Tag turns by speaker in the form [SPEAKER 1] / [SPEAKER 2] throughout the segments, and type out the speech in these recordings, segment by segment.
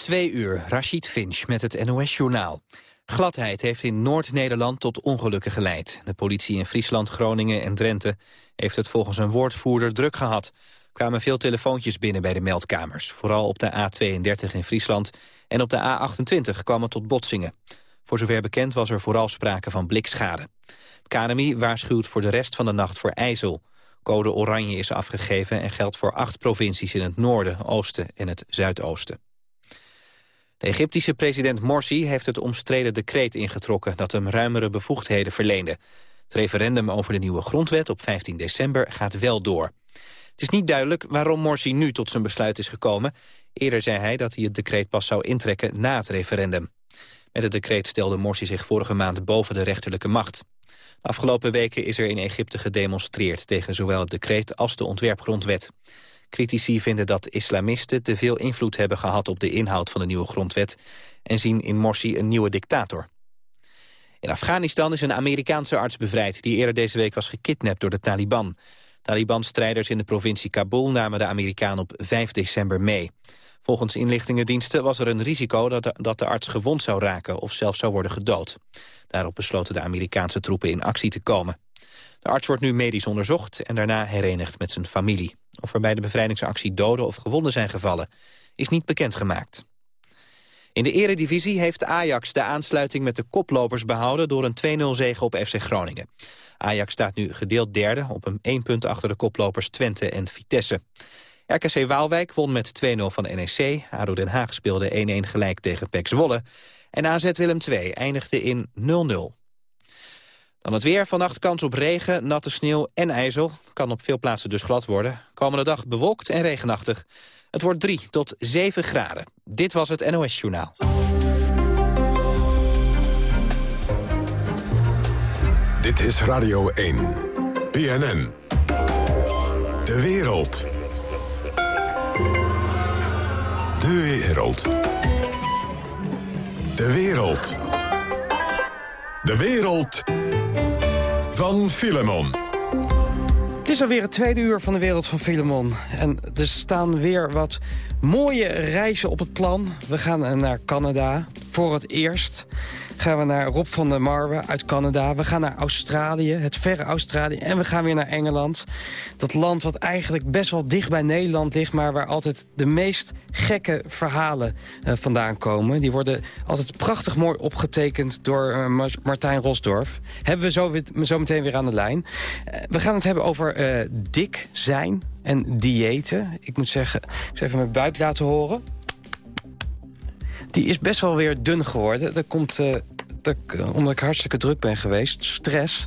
[SPEAKER 1] Twee uur, Rashid Finch met het NOS-journaal. Gladheid heeft in Noord-Nederland tot ongelukken geleid. De politie in Friesland, Groningen en Drenthe heeft het volgens een woordvoerder druk gehad. Er kwamen veel telefoontjes binnen bij de meldkamers. Vooral op de A32 in Friesland en op de A28 kwam het tot botsingen. Voor zover bekend was er vooral sprake van blikschade. KNMI waarschuwt voor de rest van de nacht voor ijzel. Code oranje is afgegeven en geldt voor acht provincies in het noorden, oosten en het zuidoosten. De Egyptische president Morsi heeft het omstreden decreet ingetrokken... dat hem ruimere bevoegdheden verleende. Het referendum over de nieuwe grondwet op 15 december gaat wel door. Het is niet duidelijk waarom Morsi nu tot zijn besluit is gekomen. Eerder zei hij dat hij het decreet pas zou intrekken na het referendum. Met het decreet stelde Morsi zich vorige maand boven de rechterlijke macht. De afgelopen weken is er in Egypte gedemonstreerd... tegen zowel het decreet als de ontwerpgrondwet. Critici vinden dat islamisten te veel invloed hebben gehad op de inhoud van de nieuwe grondwet en zien in Morsi een nieuwe dictator. In Afghanistan is een Amerikaanse arts bevrijd die eerder deze week was gekidnapt door de Taliban. Taliban-strijders in de provincie Kabul namen de Amerikaan op 5 december mee. Volgens inlichtingendiensten was er een risico dat de, dat de arts gewond zou raken of zelfs zou worden gedood. Daarop besloten de Amerikaanse troepen in actie te komen. De arts wordt nu medisch onderzocht en daarna herenigd met zijn familie. Of er bij de bevrijdingsactie doden of gewonden zijn gevallen, is niet bekendgemaakt. In de eredivisie heeft Ajax de aansluiting met de koplopers behouden... door een 2-0 zege op FC Groningen. Ajax staat nu gedeeld derde op een 1 punt achter de koplopers Twente en Vitesse. RKC Waalwijk won met 2-0 van NEC. ADO Den Haag speelde 1-1 gelijk tegen PEC Zwolle. En AZ Willem II eindigde in 0-0. Dan het weer. Vannacht kans op regen, natte sneeuw en ijzel. Kan op veel plaatsen dus glad worden. Komende dag bewolkt en regenachtig. Het wordt 3 tot 7 graden. Dit was het NOS Journaal.
[SPEAKER 2] Dit is Radio 1. BNN. De wereld. De wereld. De wereld. De wereld van Filemon.
[SPEAKER 3] Het is alweer het tweede uur van de wereld van Filemon. En er staan weer wat mooie reizen op het plan. We gaan naar Canada voor het eerst gaan we naar Rob van der Marwe uit Canada. We gaan naar Australië, het verre Australië. En we gaan weer naar Engeland. Dat land wat eigenlijk best wel dicht bij Nederland ligt... maar waar altijd de meest gekke verhalen uh, vandaan komen. Die worden altijd prachtig mooi opgetekend door uh, Martijn Rosdorf. Hebben we zo, zo, meteen weer aan de lijn. Uh, we gaan het hebben over dik zijn en diëten. Ik moet zeggen, ik zal even mijn buik laten horen die is best wel weer dun geworden. Dat komt uh, dat ik, omdat ik hartstikke druk ben geweest. Stress.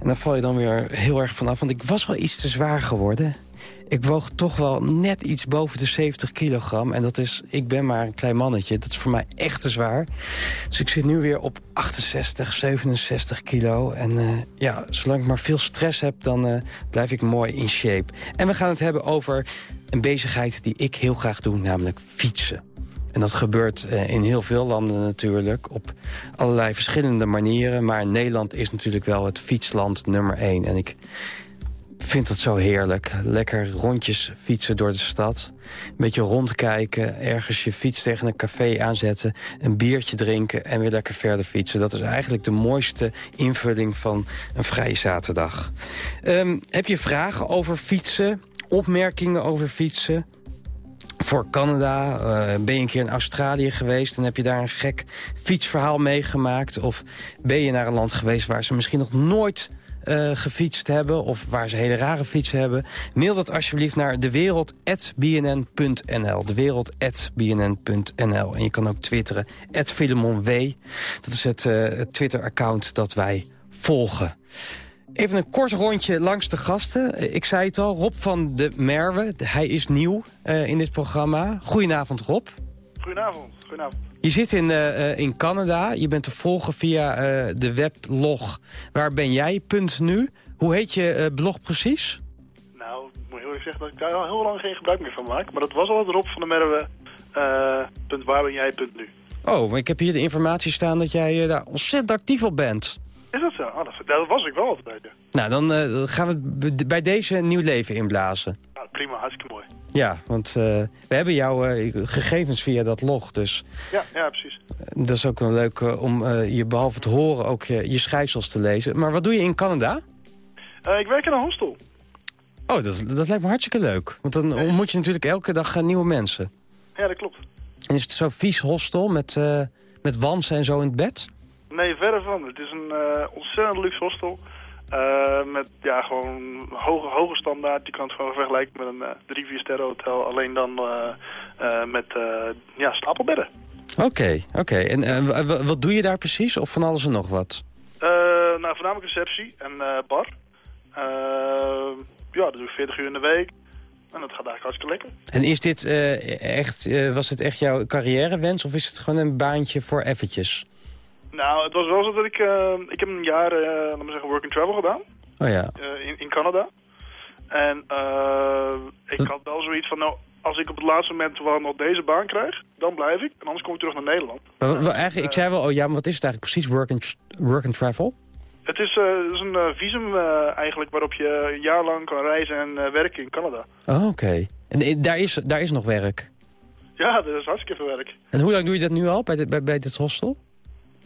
[SPEAKER 3] En dan val je dan weer heel erg vanaf. Want ik was wel iets te zwaar geworden. Ik woog toch wel net iets boven de 70 kilogram. En dat is, ik ben maar een klein mannetje. Dat is voor mij echt te zwaar. Dus ik zit nu weer op 68, 67 kilo. En uh, ja, zolang ik maar veel stress heb, dan uh, blijf ik mooi in shape. En we gaan het hebben over een bezigheid die ik heel graag doe, namelijk fietsen. En dat gebeurt eh, in heel veel landen natuurlijk, op allerlei verschillende manieren. Maar Nederland is natuurlijk wel het fietsland nummer één. En ik vind het zo heerlijk. Lekker rondjes fietsen door de stad. Een beetje rondkijken, ergens je fiets tegen een café aanzetten... een biertje drinken en weer lekker verder fietsen. Dat is eigenlijk de mooiste invulling van een vrije zaterdag. Um, heb je vragen over fietsen, opmerkingen over fietsen voor Canada. Uh, ben je een keer in Australië geweest en heb je daar een gek fietsverhaal meegemaakt? Of ben je naar een land geweest waar ze misschien nog nooit uh, gefietst hebben... of waar ze hele rare fietsen hebben... mail dat alsjeblieft naar dewereld.bnn.nl. Dewereld.bnn.nl. En je kan ook twitteren, @filemonw. Dat is het, uh, het Twitter-account dat wij volgen. Even een kort rondje langs de gasten. Ik zei het al, Rob van de Merwe. Hij is nieuw in dit programma. Goedenavond, Rob.
[SPEAKER 4] Goedenavond. Goedenavond.
[SPEAKER 3] Je zit in, uh, in Canada. Je bent te volgen via uh, de weblog Waar ben jij? Punt nu. Hoe heet je blog precies?
[SPEAKER 4] Nou, ik moet heel eerlijk zeggen dat ik daar al heel lang geen gebruik meer van maak. Maar dat was al het Rob van de Merwe. punt waar ben jij? Punt nu.
[SPEAKER 3] Oh, maar ik heb hier de informatie staan dat jij daar ontzettend actief op bent.
[SPEAKER 4] Is dat zo? Oh, dat, was ik wel altijd.
[SPEAKER 3] Nou, dan gaan we bij deze nieuw leven inblazen. Ja, want uh, we hebben jouw uh, gegevens via dat log, dus...
[SPEAKER 4] Ja, ja precies.
[SPEAKER 3] dat is ook wel leuk uh, om je behalve te horen ook je schrijfsels te lezen. Maar wat doe je in Canada?
[SPEAKER 4] ik werk in een hostel.
[SPEAKER 3] Oh, dat, dat lijkt me hartstikke leuk. Want dan nee. ontmoet je natuurlijk elke dag nieuwe mensen.
[SPEAKER 4] Ja, dat klopt.
[SPEAKER 3] En is het zo'n vies hostel met, met wansen en zo in het bed?
[SPEAKER 4] Nee, verre van. Het is een ontzettend luxe hostel. Uh, met ja, gewoon hoge, hoge standaard. Je kan het gewoon vergelijken met een uh, drie, vier sterren hotel. Alleen dan uh, met ja, stapelbedden.
[SPEAKER 3] Oké, okay, oké. Okay. En wat doe je daar precies? Of van alles en nog wat?
[SPEAKER 4] nou, voornamelijk receptie en bar. ja, dat doe ik 40 uur in de week. En dat gaat eigenlijk hartstikke lekker.
[SPEAKER 3] En is dit echt, was het echt jouw carrièrewens? Of is het gewoon een baantje voor eventjes?
[SPEAKER 4] Nou, het was wel zo dat ik... Uh, ik heb een jaar, uh, laten we zeggen, work and travel gedaan.
[SPEAKER 3] Oh ja.
[SPEAKER 4] Uh, in, in Canada. En ik had wel zoiets van, nou, als ik op het laatste moment wel nog deze baan krijg, dan blijf ik. En anders kom ik terug naar Nederland.
[SPEAKER 3] Maar, eigenlijk, ik zei wel, oh ja, maar wat is het eigenlijk precies, work and, work and travel?
[SPEAKER 4] Het is, het is een visum eigenlijk waarop je een jaar lang kan reizen en werken in Canada.
[SPEAKER 3] Oh, oké. En daar is, daar is nog werk?
[SPEAKER 4] Ja, er is hartstikke veel werk.
[SPEAKER 3] En hoe lang doe je dat nu al bij, bij, bij dit hostel?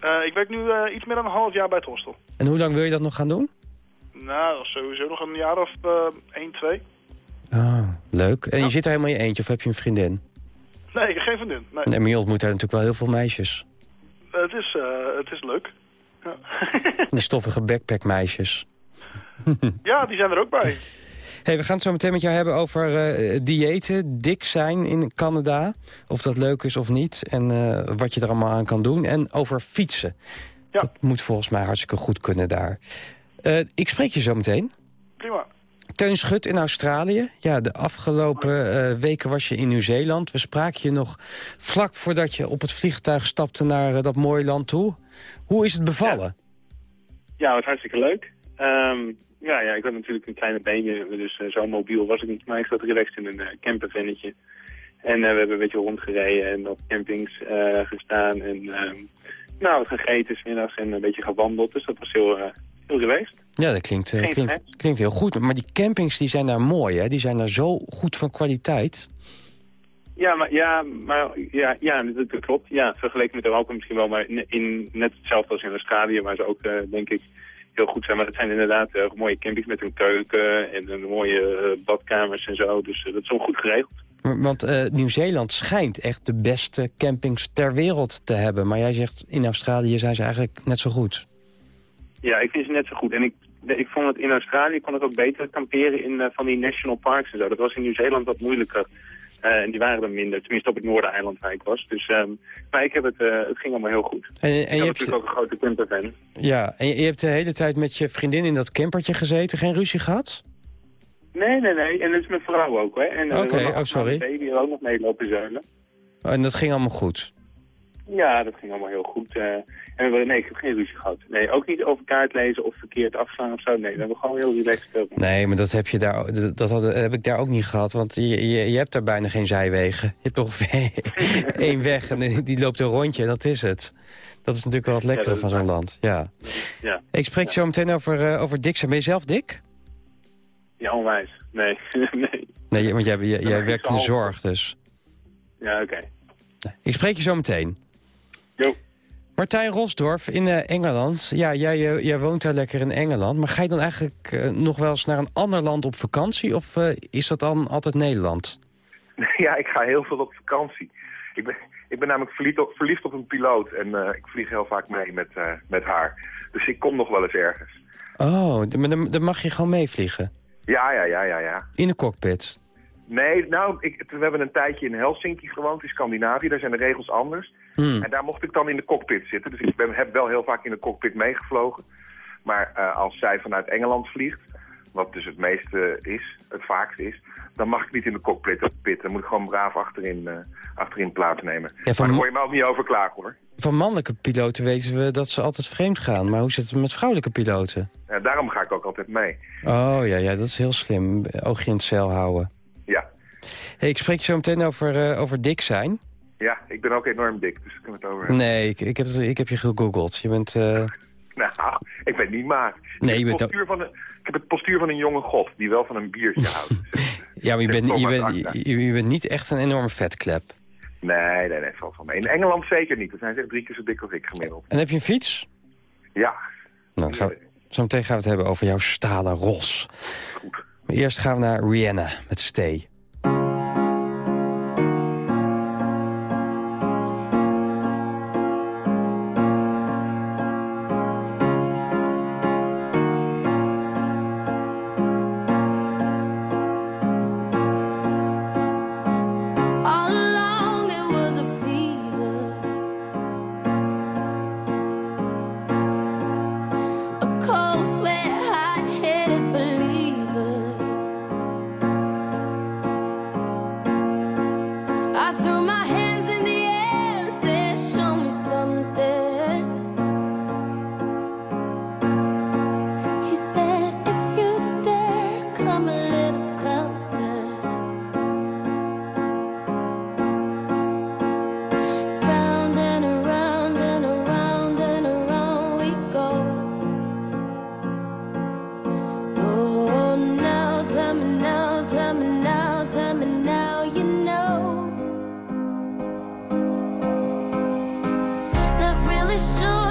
[SPEAKER 4] Uh, ik werk nu uh, iets meer dan een half jaar bij het hostel.
[SPEAKER 3] En hoe lang wil je dat nog gaan doen?
[SPEAKER 4] Nou, sowieso nog een jaar of uh, 1, 2.
[SPEAKER 3] Oh, leuk. En ja. je zit er helemaal in je eentje of heb je een vriendin?
[SPEAKER 4] Nee, geen vriendin. Nee,
[SPEAKER 3] nee maar je ontmoet daar natuurlijk wel heel veel meisjes.
[SPEAKER 4] het, is, het is leuk. Ja.
[SPEAKER 3] De stoffige backpackmeisjes.
[SPEAKER 4] ja, die zijn er ook bij.
[SPEAKER 3] Hey, we gaan het zo meteen met jou hebben over uh, diëten, dik zijn in Canada. Of dat leuk is of niet. En uh, wat je er allemaal aan kan doen. En over fietsen. Ja. Dat moet volgens mij hartstikke goed kunnen daar. Uh, ik spreek je zo meteen.
[SPEAKER 4] Prima.
[SPEAKER 3] Teun Schut in Australië. Ja, de afgelopen weken was je in Nieuw-Zeeland. We spraken je nog vlak voordat je op het vliegtuig stapte naar dat mooie land toe. Hoe is het bevallen?
[SPEAKER 5] Ja, ja het was hartstikke leuk. Um, ja, ja, ik had natuurlijk een kleine beenje, dus uh, zo mobiel was ik niet. Maar ik zat relaxed in een uh, campervennetje. En uh, we hebben een beetje rondgereden en op campings gestaan. En ehm, nou, wat gegeten smiddags en een beetje gewandeld. Dus dat was heel, heel geweest.
[SPEAKER 3] Ja, dat klinkt, klinkt, klinkt heel goed. Maar die campings die zijn daar mooi, hè? Die zijn daar zo goed van kwaliteit.
[SPEAKER 5] Ja, maar, ja, maar ja, ja dat, dat klopt. Ja, vergeleken met Europa misschien wel. Maar in, net hetzelfde als in Australië, waar ze ook, denk ik heel goed zijn. Maar het zijn inderdaad uh, mooie campings met een keuken en een mooie uh, badkamers en zo. Dus uh, dat is wel goed geregeld.
[SPEAKER 3] Want Nieuw-Zeeland schijnt echt de beste campings ter wereld te hebben. Maar jij zegt in Australië zijn ze eigenlijk net zo goed.
[SPEAKER 5] Ja, ik vind ze net zo goed. En ik, ik vond het in Australië kon ik ook beter kamperen in van die national parks en zo. Dat was in Nieuw-Zeeland wat moeilijker. Uh, en die waren er minder, tenminste op het Noordereiland waar ik was. Dus, um, maar ik heb het, uh, het ging allemaal heel goed. En, en ik je hebt natuurlijk ook een grote camperfan.
[SPEAKER 3] Ja, en je, je, hebt de hele tijd met je vriendin in dat campertje gezeten, geen ruzie gehad?
[SPEAKER 5] Nee, nee, nee. En dat is mijn vrouw ook, hè.
[SPEAKER 3] Oké, okay, oh sorry.
[SPEAKER 5] baby die ook nog meelopen zeulen.
[SPEAKER 3] Oh, en dat ging allemaal goed?
[SPEAKER 5] Ja, dat ging allemaal heel goed. Uh, en nee, ik heb geen ruzie gehad. Nee, ook niet over kaart lezen of verkeerd afslaan of zo. Nee, we hebben gewoon heel relaxed.
[SPEAKER 3] Nee, maar dat heb, je daar, dat, heb ik daar ook niet gehad. Want je, je, je hebt daar bijna geen zijwegen. Je hebt toch één weg en die loopt een rondje en dat is het. Dat is natuurlijk wel het lekkere ja, van zo'n land. Ja. ja. Ik spreek zo meteen over, uh, over dik zijn. Ben je zelf dik?
[SPEAKER 5] Ja, onwijs. Nee. nee.
[SPEAKER 3] Nee, want jij, jij, jij werkt in de zorg, dus.
[SPEAKER 5] Ja, oké.
[SPEAKER 3] Okay. Ik spreek je zo meteen. Martijn Rosdorf in uh, Engeland. Ja, jij, uh, jij woont daar lekker in Engeland. Maar ga je dan eigenlijk uh, nog wel eens naar een ander land op vakantie? Of is dat dan altijd Nederland?
[SPEAKER 6] Ja, ik ga heel veel op vakantie. Ik ben, ik ben namelijk verliefd op, verliefd op een piloot. En ik vlieg heel vaak mee met, met haar. Dus ik kom nog wel eens ergens.
[SPEAKER 3] Oh, dan, dan mag je gewoon meevliegen?
[SPEAKER 6] Ja, ja, ja, ja, ja.
[SPEAKER 3] In de cockpit?
[SPEAKER 6] Nee, nou, ik, we hebben een tijdje in Helsinki gewoond, in Scandinavië. Daar zijn de regels anders. Hmm. En daar mocht ik dan in de cockpit zitten. Dus ik ben, heb wel heel vaak in de cockpit meegevlogen. Maar uh, als zij vanuit Engeland vliegt, wat dus het meeste is, het vaakst is... dan mag ik niet in de cockpit pitten. Dan moet ik gewoon braaf achterin, uh, achterin plaatsnemen. Ja, maar daar hoor je me ook niet over klagen, hoor.
[SPEAKER 3] Van mannelijke piloten weten we dat ze altijd vreemd gaan. Maar hoe zit het met vrouwelijke piloten?
[SPEAKER 6] Ja, daarom ga ik ook altijd mee.
[SPEAKER 3] Oh ja, ja dat is heel slim. Oogje in het cel houden.
[SPEAKER 6] Ja.
[SPEAKER 3] Hey, ik spreek zo meteen over, uh, over dik zijn.
[SPEAKER 6] Ja, ik ben ook enorm dik, dus ik kan het over hebben.
[SPEAKER 3] Nee, ik, ik, heb, ik heb je gegoogeld. Je bent... Uh...
[SPEAKER 6] nou, ik ben niet maat. Nee, je bent van een, ik heb het postuur van een jonge god die wel van een biertje houdt.
[SPEAKER 3] Ja, maar je bent, je, bent, je, je bent niet echt een enorme vetklep.
[SPEAKER 6] Nee, nee, nee, valt van mee. In Engeland zeker niet. Dan zijn ze echt drie keer zo dik als ik gemiddeld.
[SPEAKER 3] En heb je een fiets?
[SPEAKER 6] Ja,
[SPEAKER 3] Nou, gaan we, zo meteen gaan we het hebben over jouw stalen ros.
[SPEAKER 6] goed.
[SPEAKER 3] Maar eerst gaan we naar Rihanna met Stay.
[SPEAKER 7] Not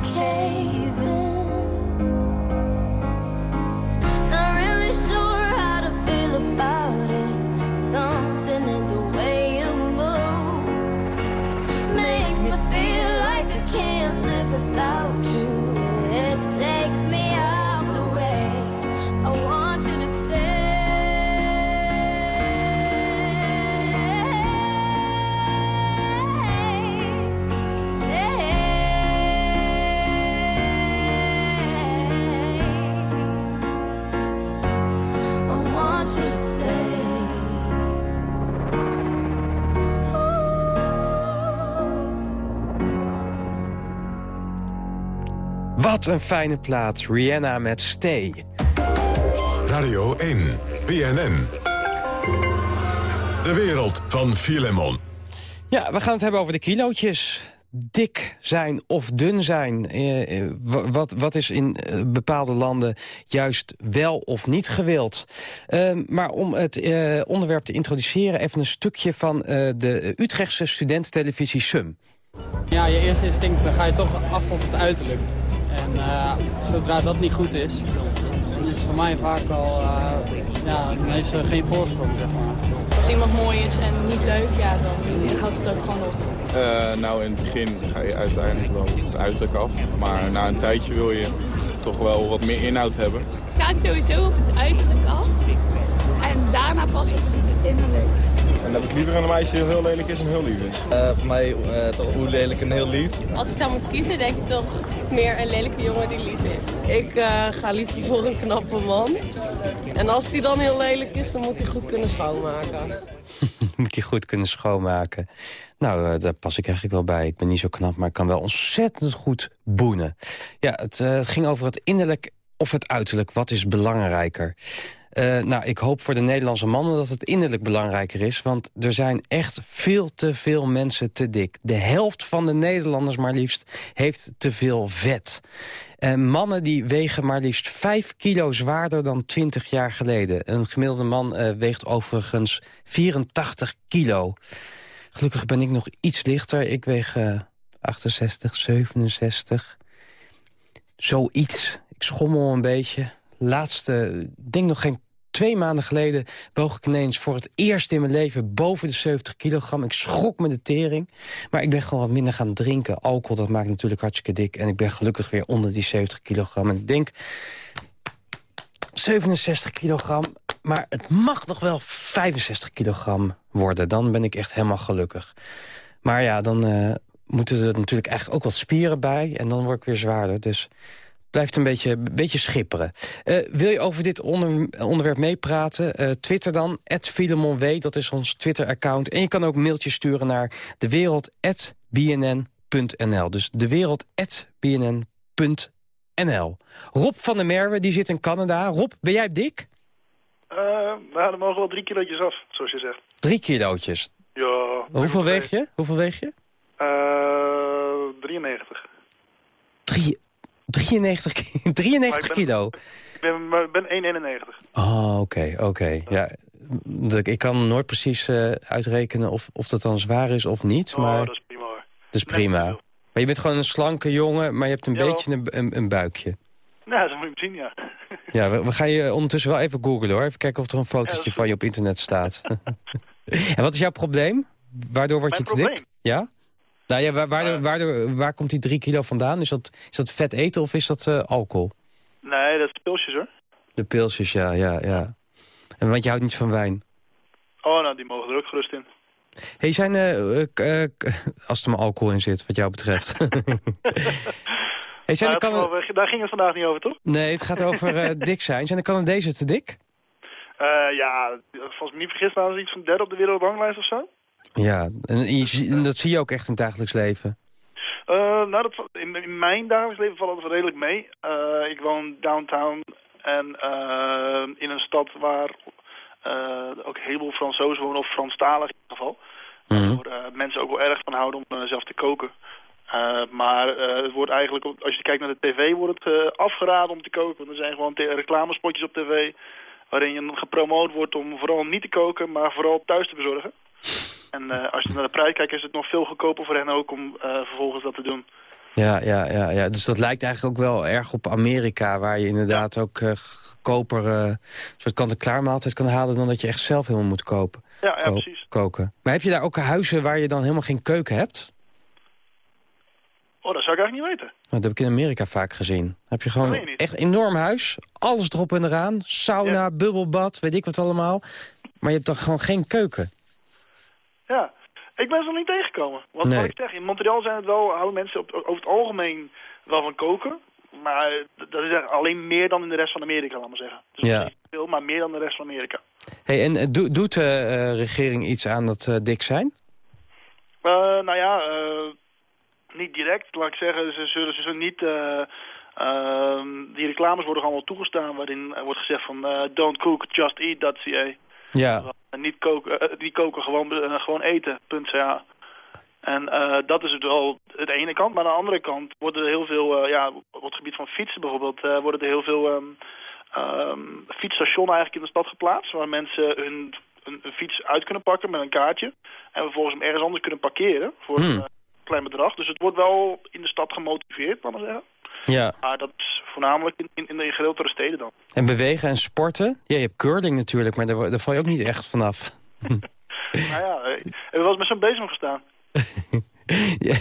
[SPEAKER 7] cave.
[SPEAKER 3] Wat een fijne plaat. Rihanna met Stay.
[SPEAKER 2] Radio 1, BNN. De wereld van Filemon.
[SPEAKER 3] Ja, we gaan het hebben over de kilootjes. Dik zijn of dun zijn. Eh, eh, wa- wat, wat is in eh, bepaalde landen juist wel of niet gewild? Eh, maar om het eh, onderwerp te introduceren... even een stukje van eh, de Utrechtse studententelevisie SUM.
[SPEAKER 8] Ja, je eerste instinct, dan ga je toch af op het uiterlijk. En eh, zodra dat niet goed is, dan is het voor mij vaak al, eh, ja, dan heeft ze geen voorsprong, zeg maar.
[SPEAKER 9] Als iemand mooi is en niet leuk, ja, dan houdt het ook gewoon op.
[SPEAKER 10] Eh, nou, in het begin ga je uiteindelijk wel op het uiterlijk af. Maar na een tijdje wil je toch wel wat meer inhoud hebben.
[SPEAKER 9] Het gaat sowieso op het uiterlijk af. En daarna pas op het innerlijk.
[SPEAKER 10] En dat ik liever een meisje heel lelijk is en heel lief is.
[SPEAKER 11] voor mij toch hoe lelijk en heel lief.
[SPEAKER 9] Als ik dan moet kiezen, denk ik toch meer een lelijke jongen die lief is. Ik eh, ga liever voor een knappe man. En als die dan heel lelijk is, dan moet hij goed kunnen schoonmaken.
[SPEAKER 3] moet hij goed kunnen schoonmaken. Nou, eh, daar pas ik eigenlijk wel bij. Ik ben niet zo knap, maar ik kan wel ontzettend goed boenen. Ja, het, eh, het ging over het innerlijk of het uiterlijk. Wat is belangrijker? Eh, nou, ik hoop voor de Nederlandse mannen dat het innerlijk belangrijker is. Want er zijn echt veel te veel mensen te dik. De helft van de Nederlanders maar liefst heeft te veel vet. Mannen die wegen maar liefst 5 kilo zwaarder dan 20 jaar geleden. Een gemiddelde man uh, weegt overigens 84 kilo. Gelukkig ben ik nog iets lichter. Ik weeg 68, 67. Zoiets. Ik schommel een beetje. Laatste, denk nog geen twee maanden geleden woog ik ineens voor het eerst in mijn leven boven de 70 kilogram. Ik schrok me de tering. Maar ik ben gewoon wat minder gaan drinken. Alcohol, dat maakt natuurlijk hartstikke dik. En ik ben gelukkig weer onder die 70 kilogram. En ik denk, 67 kilogram, maar het mag nog wel 65 kilogram worden. Dan ben ik echt helemaal gelukkig. Maar ja, dan uh, moeten er natuurlijk eigenlijk ook wat spieren bij. En dan word ik weer zwaarder. Dus blijft een beetje, een beetje schipperen. Uh, wil je over dit onder, onderwerp meepraten? Uh, Twitter dan, @filemonw, dat is ons Twitter-account. En je kan ook mailtjes sturen naar dewereld.bnn.nl. Dus dewereld.bnn.nl. Rob van der Merwe, die zit in Canada. Rob, ben jij dik?
[SPEAKER 4] Uh, nou, er mogen wel drie kilootjes af, zoals je zegt.
[SPEAKER 3] Drie kilootjes?
[SPEAKER 4] Ja.
[SPEAKER 3] Hoeveel weeg je? Hoeveel weeg je?
[SPEAKER 4] Uh, 93.
[SPEAKER 3] Drie, 93, 93 kilo?
[SPEAKER 4] Ik ben, ben 1,91.
[SPEAKER 3] Oh, oké, oké. Okay. Ja. ja. ik kan nooit precies uh, uitrekenen of, of dat dan zwaar is of niet.
[SPEAKER 4] Oh,
[SPEAKER 3] maar...
[SPEAKER 4] dat is prima hoor.
[SPEAKER 3] Dat is prima. Nee, maar je bent gewoon een slanke jongen, maar je hebt een
[SPEAKER 4] Jawel.
[SPEAKER 3] beetje een, een, een, buikje.
[SPEAKER 4] Nou, dat moet je zien, ja.
[SPEAKER 3] Ja, we, we, gaan je ondertussen wel even googlen hoor. Even kijken of er een fotootje ja, van je op internet staat. en wat is jouw probleem? Waardoor word
[SPEAKER 4] Mijn
[SPEAKER 3] je te
[SPEAKER 4] probleem?
[SPEAKER 3] dik? Ja? Nou ja, waar, waar, waar, waar, komt die drie kilo vandaan? Is dat, is dat vet eten of is dat uh, alcohol?
[SPEAKER 4] Nee, dat is pilsjes hoor.
[SPEAKER 3] De pilsjes, ja, ja, ja. En want je houdt niet van wijn?
[SPEAKER 4] Oh, nou, die mogen er ook gerust in.
[SPEAKER 3] hey, zijn uh, uh, als er maar alcohol in zit, wat jou betreft. hey, zijn
[SPEAKER 4] nou,
[SPEAKER 3] de Cana
[SPEAKER 4] over, daar ging het vandaag niet over, toch?
[SPEAKER 3] Nee, het gaat over dik zijn. Zijn de Canadezen te dik?
[SPEAKER 4] ja, volgens mij niet vergis, staan ze iets van derde op de wereldranglijst of zo.
[SPEAKER 3] Ja, en, je, en, dat zie je ook echt in het dagelijks leven?
[SPEAKER 4] Uh, nou, dat, in, in, mijn dagelijks leven valt het redelijk mee. Uh, ik woon downtown en uh, in een stad waar ook heel veel Fransozen wonen, of Franstalig in ieder geval.
[SPEAKER 3] Mm
[SPEAKER 4] -hmm. Waar mensen ook wel erg van houden om zelf te koken. maar het wordt eigenlijk, als je kijkt naar de tv, wordt het afgeraden om te koken. Want er zijn gewoon reclamespotjes op tv waarin je gepromoot wordt om vooral niet te koken, maar vooral thuis te bezorgen. En uh, als je naar de prijs kijkt, is het nog veel goedkoper voor hen ook om uh, vervolgens dat te doen.
[SPEAKER 3] Ja, ja, ja, ja, dus dat lijkt eigenlijk ook wel erg op Amerika... waar je inderdaad ja. ook uh, goedkoper een soort kant-en-klaar maaltijd kan halen... dan dat je echt zelf helemaal moet kopen.
[SPEAKER 4] Ja, ja, precies.
[SPEAKER 3] Koken. Maar heb je daar ook huizen waar je dan helemaal geen keuken hebt?
[SPEAKER 4] Oh, dat zou ik eigenlijk niet weten.
[SPEAKER 3] Dat heb ik in Amerika vaak gezien. Heb je gewoon
[SPEAKER 4] nee,
[SPEAKER 3] echt enorm huis, alles erop en eraan. Sauna, ja. bubbelbad, weet ik wat allemaal. Maar je hebt dan gewoon geen keuken.
[SPEAKER 4] Ja, ik ben ze nog niet tegengekomen. Want
[SPEAKER 3] nee.
[SPEAKER 4] wat ik zeg, in Montreal zijn het wel, houden mensen op, over het algemeen wel van koken. Maar dat is alleen meer dan in de rest van Amerika, laat maar zeggen. Dus
[SPEAKER 3] ja.
[SPEAKER 4] niet veel, maar meer dan de rest van Amerika.
[SPEAKER 3] Hey, en do, doet de uh, regering iets aan dat uh, dik zijn?
[SPEAKER 4] Uh, nou ja, niet direct, laat ik zeggen. Ze zullen ze zullen niet... die reclames worden allemaal toegestaan waarin wordt gezegd van... don't cook, just eat.ca.
[SPEAKER 3] Ja.
[SPEAKER 4] Niet koken, die koken gewoon, gewoon eten, punt ca. En uh, dat is het wel het ene kant. Maar aan de andere kant worden er heel veel, uh, ja, op het gebied van fietsen bijvoorbeeld, uh, worden er heel veel um, um, fietsstationen eigenlijk in de stad geplaatst. Waar mensen hun een, een, fiets uit kunnen pakken met een kaartje. En vervolgens hem ergens anders kunnen parkeren voor
[SPEAKER 3] Hmm.
[SPEAKER 4] een klein bedrag. Dus het wordt wel in de stad gemotiveerd, laat maar zeggen.
[SPEAKER 3] Ja.
[SPEAKER 4] Maar dat is voornamelijk in, in, in de grotere steden dan.
[SPEAKER 3] En bewegen en sporten? Ja, je hebt curling natuurlijk, maar daar, daar val je ook niet echt vanaf.
[SPEAKER 4] nou ja, heb je wel eens met zo'n bezem gestaan?
[SPEAKER 3] ja,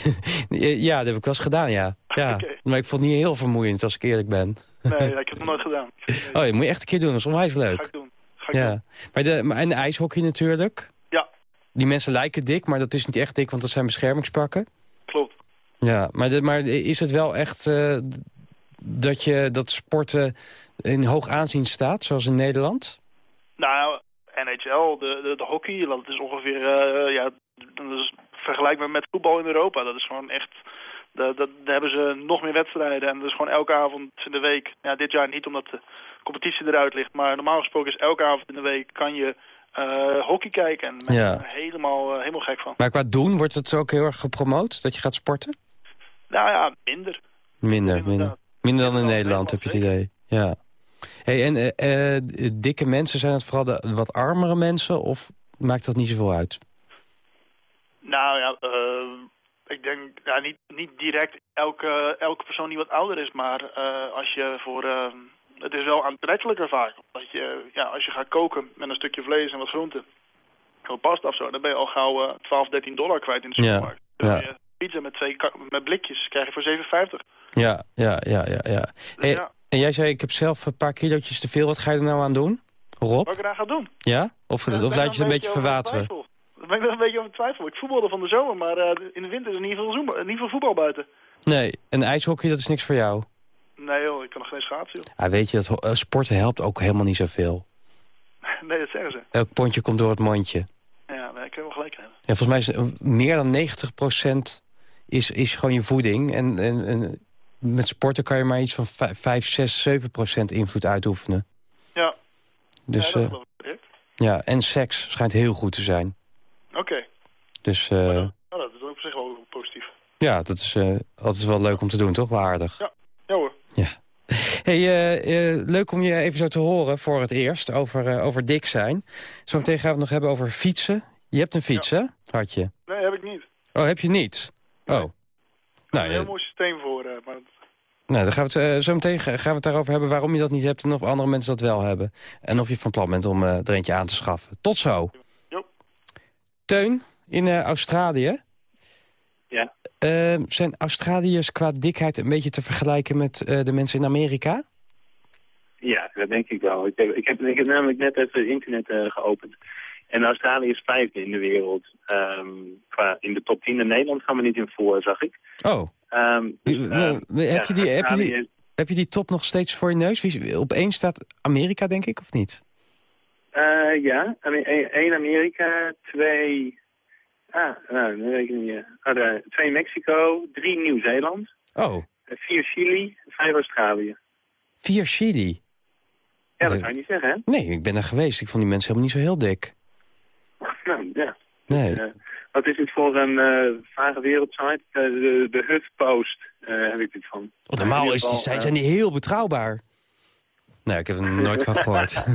[SPEAKER 3] ja, dat heb ik wel eens gedaan, ja. ja.
[SPEAKER 4] Okay.
[SPEAKER 3] Maar ik vond het niet heel vermoeiend, als ik eerlijk ben.
[SPEAKER 4] nee, ik heb het nog nooit gedaan.
[SPEAKER 3] Oh, je moet je echt een keer doen, dat is onwijs leuk.
[SPEAKER 4] Ga ik doen. Ga
[SPEAKER 3] Ja. Maar de, maar, en de ijshockey natuurlijk?
[SPEAKER 4] Ja.
[SPEAKER 3] Die mensen lijken dik, maar dat is niet echt dik, want dat zijn beschermingspakken. Ja, maar, de, maar is het wel echt eh, dat, je, dat sporten in hoog aanzien staat, zoals in Nederland?
[SPEAKER 4] Nou, NHL, de, de, de hockey, dat is ongeveer, eh, ja, dat is vergelijkbaar met voetbal in Europa. Dat is gewoon echt, dat, dat, daar hebben ze nog meer wedstrijden. En dat is gewoon elke avond in de week. Ja, dit jaar niet omdat de competitie eruit ligt. Maar normaal gesproken is elke avond in de week kan je eh, hockey kijken. En
[SPEAKER 3] Ja.
[SPEAKER 4] helemaal, helemaal gek van.
[SPEAKER 3] Maar qua doen wordt het ook heel erg gepromoot, dat je gaat sporten?
[SPEAKER 4] Nou ja, minder.
[SPEAKER 3] Minder, minder. Minder dan in Nederland, heb je het idee. Ja. Hey, en eh, eh, dikke mensen, zijn het vooral de wat armere mensen... of maakt dat niet zoveel uit?
[SPEAKER 4] Nou ja, eh, ik denk ja, niet, niet direct elke, elke persoon die wat ouder is, maar als je voor... het is wel aantrekkelijker vaak. Dat je, ja, als je gaat koken met een stukje vlees en wat groenten, wat pasta of zo, dan ben je al gauw eh 12, 13 dollar kwijt in de
[SPEAKER 3] Ja,
[SPEAKER 4] supermarkt.
[SPEAKER 3] ja.
[SPEAKER 4] Terwijl pizza met twee met blikjes krijg je voor 7,50.
[SPEAKER 3] Ja, ja, ja, ja. ja. Hey,
[SPEAKER 4] ja.
[SPEAKER 3] En jij zei, ik heb zelf een paar kilootjes te veel. Wat ga je er nou aan doen? Rob?
[SPEAKER 4] Wat ik eraan ga doen?
[SPEAKER 3] Ja? Of,
[SPEAKER 4] Ja,
[SPEAKER 3] of laat je het een beetje verwateren?
[SPEAKER 4] Daar ben ik wel een beetje over twijfel. Ik voetbalde van de zomer, maar eh, in de winter is er niet veel, niet veel voetbal buiten.
[SPEAKER 3] Nee, en ijshockey, dat is niks voor jou.
[SPEAKER 4] Nee joh, ik kan nog geen schaatsen joh.
[SPEAKER 3] Ah, weet je, dat eh, sporten helpt ook helemaal niet zoveel.
[SPEAKER 4] Nee, dat zeggen ze.
[SPEAKER 3] Elk pondje komt door het mondje.
[SPEAKER 4] Ja, ik heb wel gelijk hebben.
[SPEAKER 3] En volgens mij is eh, meer dan 90% is, is gewoon je voeding. En, en, en met sporten kan je maar iets van 5, 6, 7% invloed uitoefenen.
[SPEAKER 4] Ja.
[SPEAKER 3] Dus,
[SPEAKER 4] ja, dat
[SPEAKER 3] eh, ja, en seks schijnt heel goed te zijn.
[SPEAKER 4] Oké,
[SPEAKER 3] Dus eh,
[SPEAKER 4] nou, dat is op zich wel positief.
[SPEAKER 3] ja, dat is, eh, is wel leuk om te doen, toch? Wel aardig.
[SPEAKER 4] Ja, ja hoor.
[SPEAKER 3] Hey, eh, eh, leuk om je even zo te horen voor het eerst over, over dik zijn. Zometeen gaan we het nog hebben over fietsen. Je hebt een fiets, hè? Had je?
[SPEAKER 4] Nee, heb ik niet.
[SPEAKER 3] Oh, heb je niet? Oh. Nou,
[SPEAKER 4] een heel
[SPEAKER 3] ja,
[SPEAKER 4] mooi systeem voor, eh, maar
[SPEAKER 3] nou, dan gaan we het, eh, zo meteen gaan we het daarover hebben waarom je dat niet hebt... en of andere mensen dat wel hebben. En of je van plan bent om eh, er eentje aan te schaffen. Tot zo.
[SPEAKER 4] Jo.
[SPEAKER 3] Teun, in eh, Australië.
[SPEAKER 5] Ja.
[SPEAKER 3] Zijn Australiërs qua dikheid een beetje te vergelijken met eh, de mensen in Amerika?
[SPEAKER 5] Ja, dat denk ik wel. Ik heb, ik heb, ik heb namelijk net even internet geopend. En Australië is vijfde in de wereld. Ehm, qua in de top 10 in Nederland gaan we niet in voor, zag ik.
[SPEAKER 3] Oh.
[SPEAKER 5] Ehm, dus, ehm,
[SPEAKER 3] heb, je die, heb, je die, heb je die top nog steeds voor je neus? Wie, op één staat Amerika, denk ik, of niet?
[SPEAKER 5] Eh, ja, Ame- één Amerika, twee... Ah, nou, dat weet ik niet. Ah, daar- twee Mexico, drie Nieuw-Zeeland,
[SPEAKER 3] Oh,
[SPEAKER 5] vier Chili, vijf Australië.
[SPEAKER 3] vier Chili.
[SPEAKER 5] Ja, dat kan je niet zeggen, hè?
[SPEAKER 3] Nee, ik ben er geweest. Ik vond die mensen helemaal niet zo heel dik.
[SPEAKER 5] Ja.
[SPEAKER 3] Nee.
[SPEAKER 5] Eh, wat is dit voor een eh vage wereldsite? Eh, de, de HuffPost eh, heb ik dit van.
[SPEAKER 3] Oh, normaal is
[SPEAKER 5] geval,
[SPEAKER 3] zijn, zijn die heel betrouwbaar. Nee, ik heb er nooit van gehoord.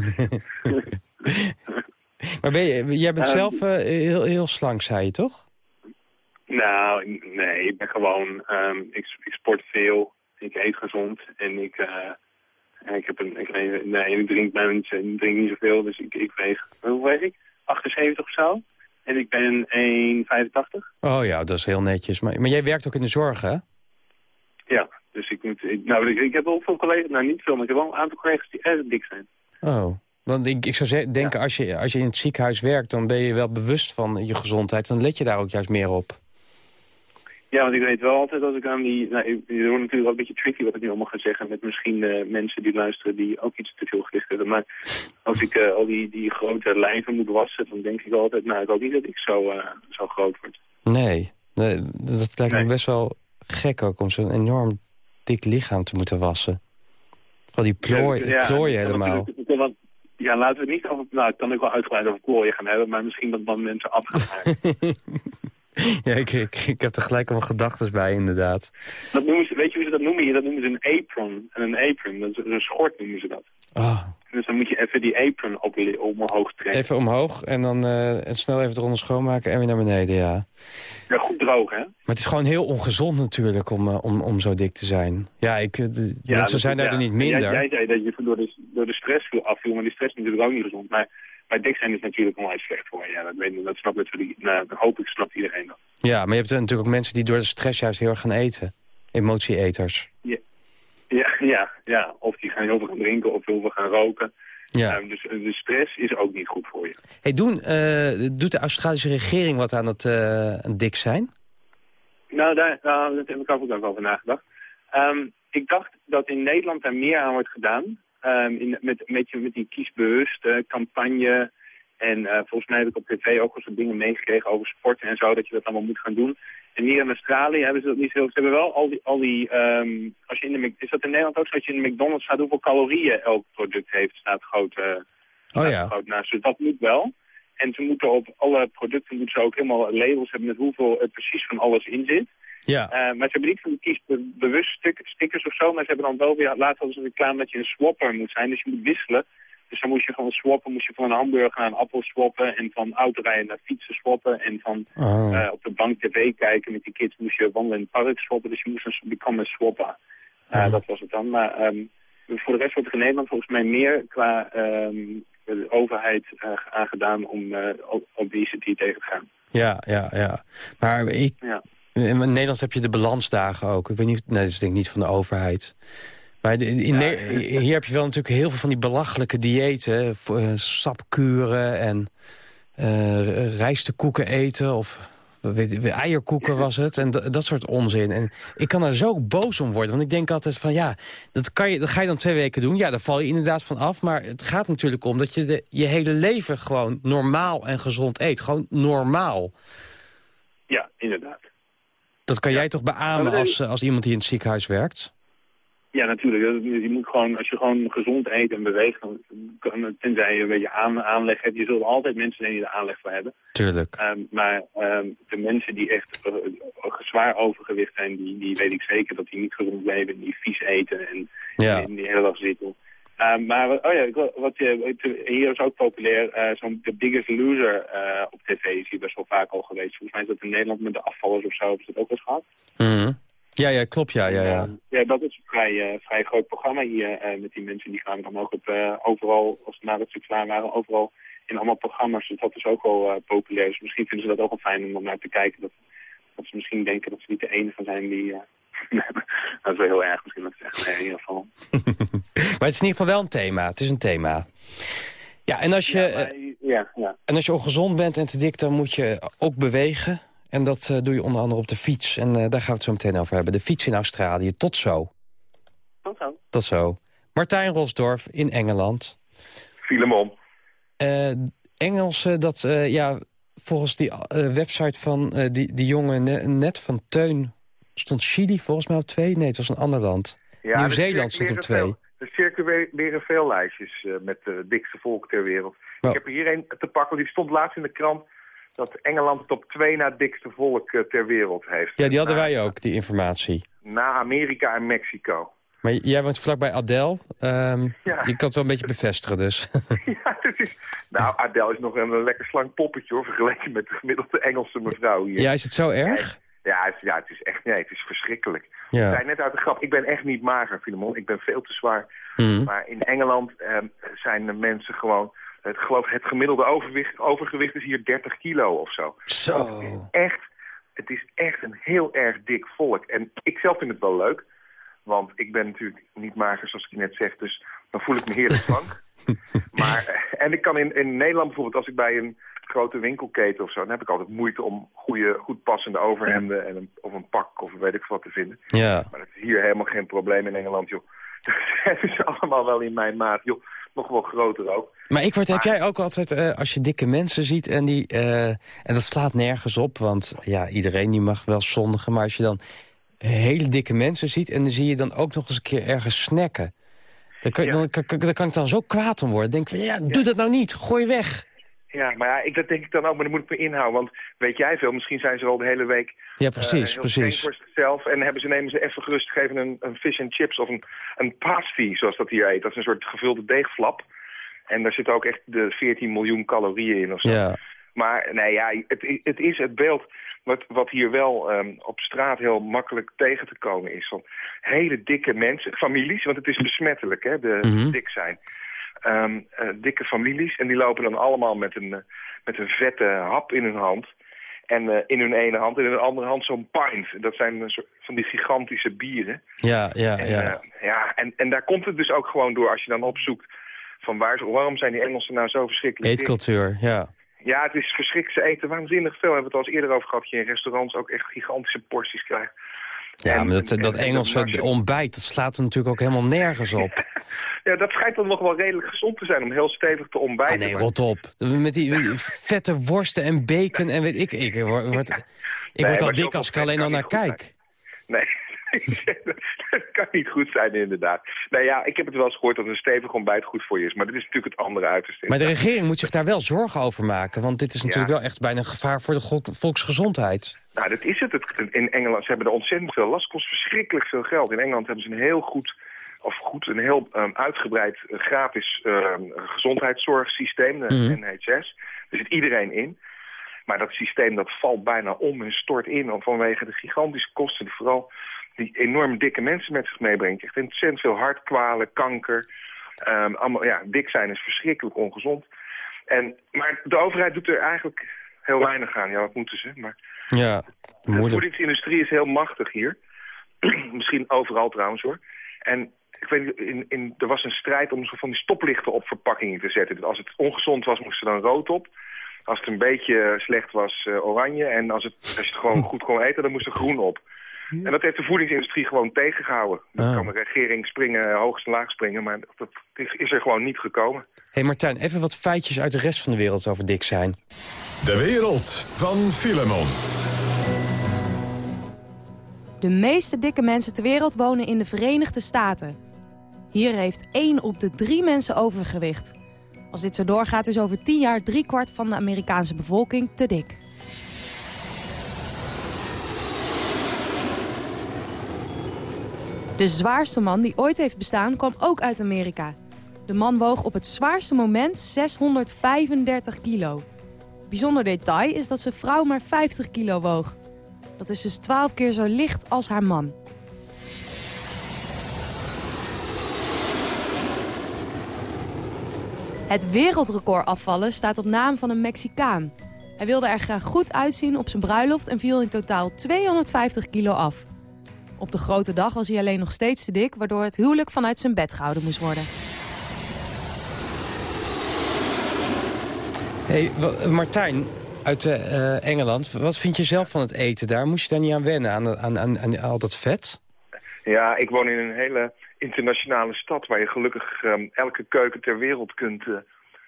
[SPEAKER 3] maar ben je, jij bent
[SPEAKER 5] Ehm,
[SPEAKER 3] zelf heel, heel slank, zei je, toch?
[SPEAKER 5] Nou, nee, ik ben gewoon... ehm, ik, ik sport veel, ik eet gezond en ik... en ik, heb een, ik, nee, ik drink, ik drink niet zoveel, dus ik, ik weeg... Hoe weeg ik? 78 of zo. En ik ben 1,85.
[SPEAKER 3] Oh ja, dat is heel netjes. Maar, maar jij werkt ook in de zorg, hè?
[SPEAKER 5] Ja, dus ik moet... Ik, nou, ik, ik heb wel veel collega's, nou niet veel, maar ik heb wel een aantal collega's die erg dik zijn.
[SPEAKER 3] Oh. Want ik, ik zou denken, als, je, als je in het ziekenhuis werkt... dan ben je wel bewust van je gezondheid. Dan let je daar ook juist meer op.
[SPEAKER 5] Ja, want ik weet wel altijd als ik aan die... Nou, ik- het wordt natuurlijk wel een beetje tricky wat ik nu allemaal ga zeggen... met misschien eh, mensen die luisteren die ook iets te veel gewicht hebben. Maar als ik eh, al die, die grote lijven moet wassen... dan denk ik altijd, nou, ik hoop niet dat ik zo, eh, zo groot word.
[SPEAKER 3] Nee, nee, dat lijkt me best wel gek ook... om zo'n enorm dik lichaam te moeten wassen. Al die plooi,
[SPEAKER 5] Ja,
[SPEAKER 3] plooien
[SPEAKER 5] ja,
[SPEAKER 3] helemaal.
[SPEAKER 5] Ja, laten we het niet over... Nou, ik kan ook wel uitgebreid over klooien gaan hebben... maar misschien dat dan mensen af gaan haken.
[SPEAKER 3] ja, ik, ik, ik heb er gelijk allemaal gedachten bij, inderdaad.
[SPEAKER 5] dat noemen ze, weet je hoe ze dat noemen hier? Dat noemen ze een apron. En een apron, dat is een schort noemen ze dat.
[SPEAKER 3] Ah,
[SPEAKER 5] Dus dan moet je even die apron op, omhoog trekken.
[SPEAKER 3] even omhoog en dan eh, en snel even eronder schoonmaken en weer naar beneden, ja.
[SPEAKER 5] Ja, goed droog, hè?
[SPEAKER 3] Maar het is gewoon heel ongezond natuurlijk om, eh, om, om zo dik te zijn. Ja, ik, eh, de,
[SPEAKER 5] Ja,
[SPEAKER 3] mensen zijn daar
[SPEAKER 5] ja.
[SPEAKER 3] niet minder.
[SPEAKER 5] Jij, jij zei dat je door de, door de stress viel afviel, maar die stress is natuurlijk ook niet gezond. Maar, maar dik zijn is natuurlijk onwijs slecht voor je. Ja, dat, weet ik, dat snap natuurlijk, nou, hoop ik snapt iedereen dat.
[SPEAKER 3] Ja, maar je hebt natuurlijk ook mensen die door de stress juist heel erg gaan eten. Emotieeters.
[SPEAKER 5] Ja, ja, ja. Of die gaan heel veel gaan drinken of heel veel gaan roken.
[SPEAKER 3] Ja.
[SPEAKER 5] Ehm, dus de stress is ook niet goed voor je.
[SPEAKER 3] Hey, doen, eh, doet de Australische regering wat aan het eh, dik zijn?
[SPEAKER 5] Nou, daar, nou, daar heb ik ook ook over nagedacht. Ehm, ik dacht dat in Nederland daar meer aan wordt gedaan. Ehm, in, met, met, met die kiesbewuste campagne. En eh, volgens mij heb ik op tv ook al zo'n dingen meegekregen over sport en zo. Dat je dat allemaal moet gaan doen. En hier in Australië hebben ze dat niet zo. Ze hebben wel al die... Al die ehm, als je in de, is dat in Nederland ook zo? Als je in de McDonald's gaat, hoeveel calorieën elk product heeft, staat groot, eh,
[SPEAKER 3] Oh ja.
[SPEAKER 5] groot naast. Dus dat moet wel. En ze moeten op alle producten moeten ze ook helemaal labels hebben met hoeveel er precies van alles in zit.
[SPEAKER 3] Ja.
[SPEAKER 5] Eh, maar ze hebben niet van die kiesbewust stuk- stickers of zo, maar ze hebben dan wel weer, later hadden ze reclame dat je een swapper moet zijn, dus je moet wisselen. Dus dan moest je gewoon swappen, moest je van een hamburger naar een appel swappen en van autorijden naar fietsen swappen en van
[SPEAKER 3] Oh.
[SPEAKER 5] eh, op de bank tv kijken met die kids moest je wandelen in het park swappen, dus je moest een become swapper. Eh,
[SPEAKER 3] Oh.
[SPEAKER 5] Dat was het dan, maar ehm, voor de rest wordt er in Nederland volgens mij meer qua ehm, de overheid aangedaan om obesity tegen te gaan.
[SPEAKER 3] Ja, ja, ja. Maar ik,
[SPEAKER 5] Ja.
[SPEAKER 3] In Nederland heb je de balansdagen ook. Ik weet niet, nee, dat is denk ik niet van de overheid. Maar de- in hier heb je wel natuurlijk heel veel van die belachelijke diëten. eh, sapkuren en eh rijstekoeken eten of weet, eierkoeken was het. En dat- dat soort onzin. En ik kan er zo boos om worden. Want ik denk altijd van ja, dat, kan je, dat ga je dan twee weken doen. Ja, daar val je inderdaad van af. Maar het gaat natuurlijk om dat je de, je hele leven gewoon normaal en gezond eet. Gewoon normaal.
[SPEAKER 5] Ja, inderdaad.
[SPEAKER 3] Dat kan jij toch beamen
[SPEAKER 5] Maar dat
[SPEAKER 3] als, als iemand die in het ziekenhuis werkt?
[SPEAKER 5] Ja, natuurlijk. Je moet gewoon, als je gewoon gezond eet en beweegt, dan kan, tenzij je een beetje aan, aanleg hebt, je zult altijd mensen zijn die er aanleg voor hebben.
[SPEAKER 3] Tuurlijk.
[SPEAKER 5] Ehm, maar ehm, de mensen die echt eh, eh, zwaar overgewicht zijn, die, die weet ik zeker dat die niet gezond leven, die vies eten en
[SPEAKER 3] Ja.
[SPEAKER 5] die, die hele dag zitten. Ehm, maar wat- oh ja, wat, hier is ook populair, eh, zo'n The Biggest Loser eh, op tv is hier best wel vaak al geweest. Volgens mij is dat in Nederland met de afvallers of zo, hebben ze dat ook wel eens gehad.
[SPEAKER 3] Mhm. Ja, ja, klopt. Ja, ja, ja.
[SPEAKER 5] Ehm, ja, dat is een vrij, eh, vrij groot programma hier eh, met die mensen. Die gaan dan ook op, eh, overal, als ze nadat ze klaar waren, overal in allemaal programma's. Dus dat is ook wel eh, populair. Dus misschien vinden ze dat ook wel fijn om naar te kijken. Dat, dat ze misschien denken dat ze niet de enige zijn die... dat is wel heel erg misschien dat te zeggen. Nee, in ieder geval.
[SPEAKER 3] Maar het is in ieder geval wel een thema. Het is een thema. Ja, en als je,
[SPEAKER 5] Ja, maar- ja, ja.
[SPEAKER 3] en als je ongezond bent en te dik, dan moet je ook bewegen. En dat eh, doe je onder andere op de fiets. En eh, daar gaan we het zo meteen over hebben. De fiets in Australië. Tot zo.
[SPEAKER 5] Tot zo.
[SPEAKER 3] Tot zo. Martijn Rosdorf in Engeland.
[SPEAKER 6] Filemon.
[SPEAKER 3] Eh Engelsen, dat eh, ja, volgens die eh, website van eh, die, die jongen ne- net van Teun... stond Chili volgens mij op twee? Nee, het was een ander land.
[SPEAKER 6] Ja,
[SPEAKER 3] Nieuw-Zeeland stond op twee.
[SPEAKER 6] Er circuleren veel lijstjes eh, met de dikste volk ter wereld. Ik heb er hier een te pakken, die stond laatst in de krant... dat Engeland het op twee na dikste volk eh, ter wereld heeft.
[SPEAKER 3] Ja, die hadden
[SPEAKER 6] na,
[SPEAKER 3] wij ook, die informatie.
[SPEAKER 6] Na Amerika en Mexico.
[SPEAKER 3] Maar jij woont vlakbij Adele.
[SPEAKER 6] Ja.
[SPEAKER 3] Je kan het wel een beetje bevestigen dus.
[SPEAKER 6] ja, is... Nou, Adele is nog een, een lekker slank poppetje, hoor... vergeleken met de gemiddelde Engelse mevrouw hier.
[SPEAKER 3] ja, is het zo erg?
[SPEAKER 6] Ja, het, ja, het is echt... Nee, het is verschrikkelijk.
[SPEAKER 3] Ja.
[SPEAKER 6] Ik zei net uit de grap, ik ben echt niet mager, Filemon. Ik ben veel te zwaar.
[SPEAKER 3] Mhm.
[SPEAKER 6] Maar in Engeland ehm, zijn de mensen gewoon... Het, geloof, het gemiddelde overgewicht, overgewicht is hier 30 kilo of zo.
[SPEAKER 3] Zo.
[SPEAKER 6] Echt, het is echt een heel erg dik volk. En ik zelf vind het wel leuk. Want ik ben natuurlijk niet mager, zoals ik net zeg. Dus dan voel ik me heerlijk slank. maar, eh, en ik kan in, in Nederland bijvoorbeeld, als ik bij een grote winkelketen of zo... dan heb ik altijd moeite om goede, goed passende overhemden... En een, of een pak of weet ik wat te vinden.
[SPEAKER 3] Ja.
[SPEAKER 6] Maar dat is hier helemaal geen probleem in Engeland, joh. Dat hebben ze allemaal wel in mijn maat, joh. Nog wel groter ook.
[SPEAKER 3] Maar ik word, heb jij ook altijd, eh, als je dikke mensen ziet en die... eh, en dat slaat nergens op, want ja, iedereen die mag wel zondigen. Maar als je dan hele dikke mensen ziet en dan zie je dan ook nog eens een keer ergens snacken. Dan kan,
[SPEAKER 6] Ja.
[SPEAKER 3] dan, kan, kan- daar kan ik dan zo kwaad om worden. Denk ik, van, ja, doe dat nou niet, gooi weg.
[SPEAKER 6] Ja, maar ja, ik, dat denk ik dan ook, maar dan moet ik me inhouden. Want weet jij veel, misschien zijn ze al de hele week...
[SPEAKER 3] Ja, precies,
[SPEAKER 6] heel
[SPEAKER 3] precies.
[SPEAKER 6] voor zichzelf. En hebben ze, nemen ze even gerust, geven een, een fish and chips of een, een pasty, zoals dat hier heet. Dat is een soort gevulde deegflap. En daar zitten ook echt de 14 miljoen calorieën in of zo.
[SPEAKER 3] Ja.
[SPEAKER 6] Maar nee, ja, het, het is het beeld wat, wat hier wel ehm, op straat heel makkelijk tegen te komen is. Van hele dikke mensen, families, want het is besmettelijk, hè, de
[SPEAKER 3] Mhm.
[SPEAKER 6] dik zijn. Ehm, eh, dikke families en die lopen dan allemaal met een, eh, met een vette hap in hun hand. En eh, in hun ene hand en in de andere hand zo'n pint. Dat zijn een soort van die gigantische bieren.
[SPEAKER 3] Ja, ja,
[SPEAKER 6] En,
[SPEAKER 3] ja.
[SPEAKER 6] ja en, en daar komt het dus ook gewoon door als je dan opzoekt van waar, waarom zijn die Engelsen nou zo verschrikkelijk?
[SPEAKER 3] Eetcultuur, ja.
[SPEAKER 6] Ja, het is verschrikkelijk. Ze eten waanzinnig veel. We hebben het al eens eerder over gehad. Je in restaurants ook echt gigantische porties krijgt.
[SPEAKER 3] Ja,
[SPEAKER 6] En-
[SPEAKER 3] maar dat,
[SPEAKER 6] en-
[SPEAKER 3] dat
[SPEAKER 6] en-
[SPEAKER 3] Engelse
[SPEAKER 6] en-
[SPEAKER 3] ontbijt, dat slaat er natuurlijk ook helemaal nergens op.
[SPEAKER 6] Ja, dat schijnt dan nog wel redelijk gezond te zijn om heel stevig te
[SPEAKER 3] Ah,
[SPEAKER 6] ontbijten.
[SPEAKER 3] nee,
[SPEAKER 6] maar-
[SPEAKER 3] rot op. Met die vette worsten en bacon en weet ik. Ik word, word, ik
[SPEAKER 6] Nee,
[SPEAKER 3] word al dik als ik alleen al naar kijk.
[SPEAKER 6] Dat kan niet goed zijn inderdaad. Nee, ja, ik heb het wel eens gehoord dat een stevig ontbijt goed voor je is. Maar dit is natuurlijk het andere uiterste.
[SPEAKER 3] Maar de regering moet zich daar wel zorgen over maken. Want dit is natuurlijk wel echt bijna een gevaar voor de volksgezondheid.
[SPEAKER 6] Nou, dat is het. In Engeland, ze hebben er ontzettend veel last. kost verschrikkelijk veel geld. In Engeland hebben ze een heel goed, of goed, een heel ehm, uitgebreid eh, gratis ehm, gezondheidszorgsysteem, de
[SPEAKER 3] Mhm.
[SPEAKER 6] NHS. Er zit iedereen in. Maar dat systeem dat valt bijna om en stort in vanwege de gigantische kosten die vooral die enorm dikke mensen met zich meebrengt. Echt ontzettend veel hartkwalen, kanker. Ehm, allemaal, ja, dik zijn is verschrikkelijk ongezond. En, maar de overheid doet er eigenlijk heel weinig aan. Ja, wat moeten ze? Maar
[SPEAKER 3] Ja,
[SPEAKER 6] de voedingsindustrie is heel machtig hier. Misschien overal trouwens hoor. En ik weet niet, in, in, er was een strijd om zo van die stoplichten op verpakkingen te zetten. Dus als het ongezond was, moest er dan rood op. Als het een beetje slecht was, eh, oranje. En als, het, als je het gewoon goed kon eten, dan moest er groen op. En dat heeft de voedingsindustrie gewoon tegengehouden. Dan
[SPEAKER 3] Ah.
[SPEAKER 6] kan de regering springen, hoogst en laag springen. Maar dat is, is er gewoon niet gekomen.
[SPEAKER 3] Hé hey Martijn, even wat feitjes uit de rest van de wereld over dik zijn.
[SPEAKER 2] De wereld van Filemon.
[SPEAKER 12] De meeste dikke mensen ter wereld wonen in de Verenigde Staten. Hier heeft 1 op de 3 mensen overgewicht. Als dit zo doorgaat is over 10 jaar driekwart van de Amerikaanse bevolking te dik. De zwaarste man die ooit heeft bestaan kwam ook uit Amerika. De man woog op het zwaarste moment 635 kilo. Bijzonder detail is dat zijn vrouw maar 50 kilo woog. Dat is dus 12 keer zo licht als haar man. Het wereldrecord afvallen staat op naam van een Mexicaan. Hij wilde er graag goed uitzien op zijn bruiloft en viel in totaal 250 kilo af. Op de grote dag was hij alleen nog steeds te dik, waardoor het huwelijk vanuit zijn bed gehouden moest worden.
[SPEAKER 3] hey, Martijn uit eh, Engeland, wat vind je zelf van het eten daar? Moest je daar niet aan wennen, aan, aan, aan, aan al dat vet?
[SPEAKER 6] Ja, ik woon in een hele internationale stad waar je gelukkig ehm, elke keuken ter wereld kunt, eh,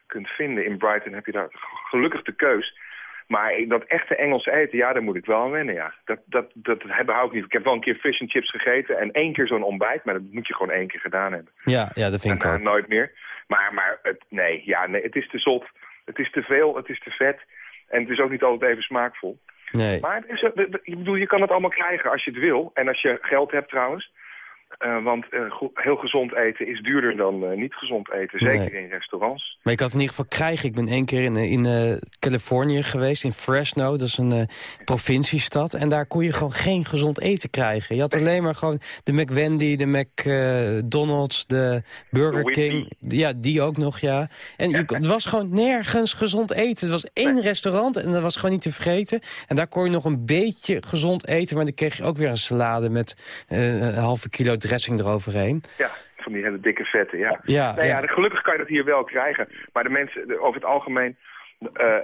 [SPEAKER 6] kunt vinden. In Brighton heb je daar gelukkig de keus. Maar dat echte Engels eten, ja, daar moet ik wel aan wennen, ja. Dat, dat, dat hebben hou ik niet. Ik heb wel een keer fish and chips gegeten en één keer zo'n ontbijt, maar dat moet je gewoon één keer gedaan hebben.
[SPEAKER 3] Ja, ja dat vind ik ook.
[SPEAKER 6] nooit meer. Maar, maar het, nee, ja, nee, het is te zot. Het is te veel, het is te vet. En het is ook niet altijd even smaakvol.
[SPEAKER 3] Nee.
[SPEAKER 6] Maar het is, eh, ik bedoel, je kan het allemaal krijgen als je het wil. En als je geld hebt trouwens. Eh, want eh, go- heel gezond eten is duurder dan eh, niet gezond eten. Zeker in restaurants.
[SPEAKER 3] Maar ik had in ieder geval krijgen. Ik ben één keer in, in Californië geweest, in Fresno. Dat is een provinciestad. En daar kon je gewoon geen gezond eten krijgen. Je had alleen maar gewoon de McWendy, de McDonald's, de Burger
[SPEAKER 6] De
[SPEAKER 3] King. Ja, die ook nog, ja. En je, kon- er was gewoon nergens gezond eten. Er was één restaurant en dat was gewoon niet te vergeten. En daar kon je nog een beetje gezond eten. Maar dan kreeg je ook weer een salade met een halve kilo dressing eroverheen.
[SPEAKER 6] Ja, van die hele dikke vetten, ja.
[SPEAKER 3] Ja,
[SPEAKER 6] nou ja,
[SPEAKER 3] ja.
[SPEAKER 6] gelukkig kan je dat hier wel krijgen. Maar de mensen, over het algemeen, eh,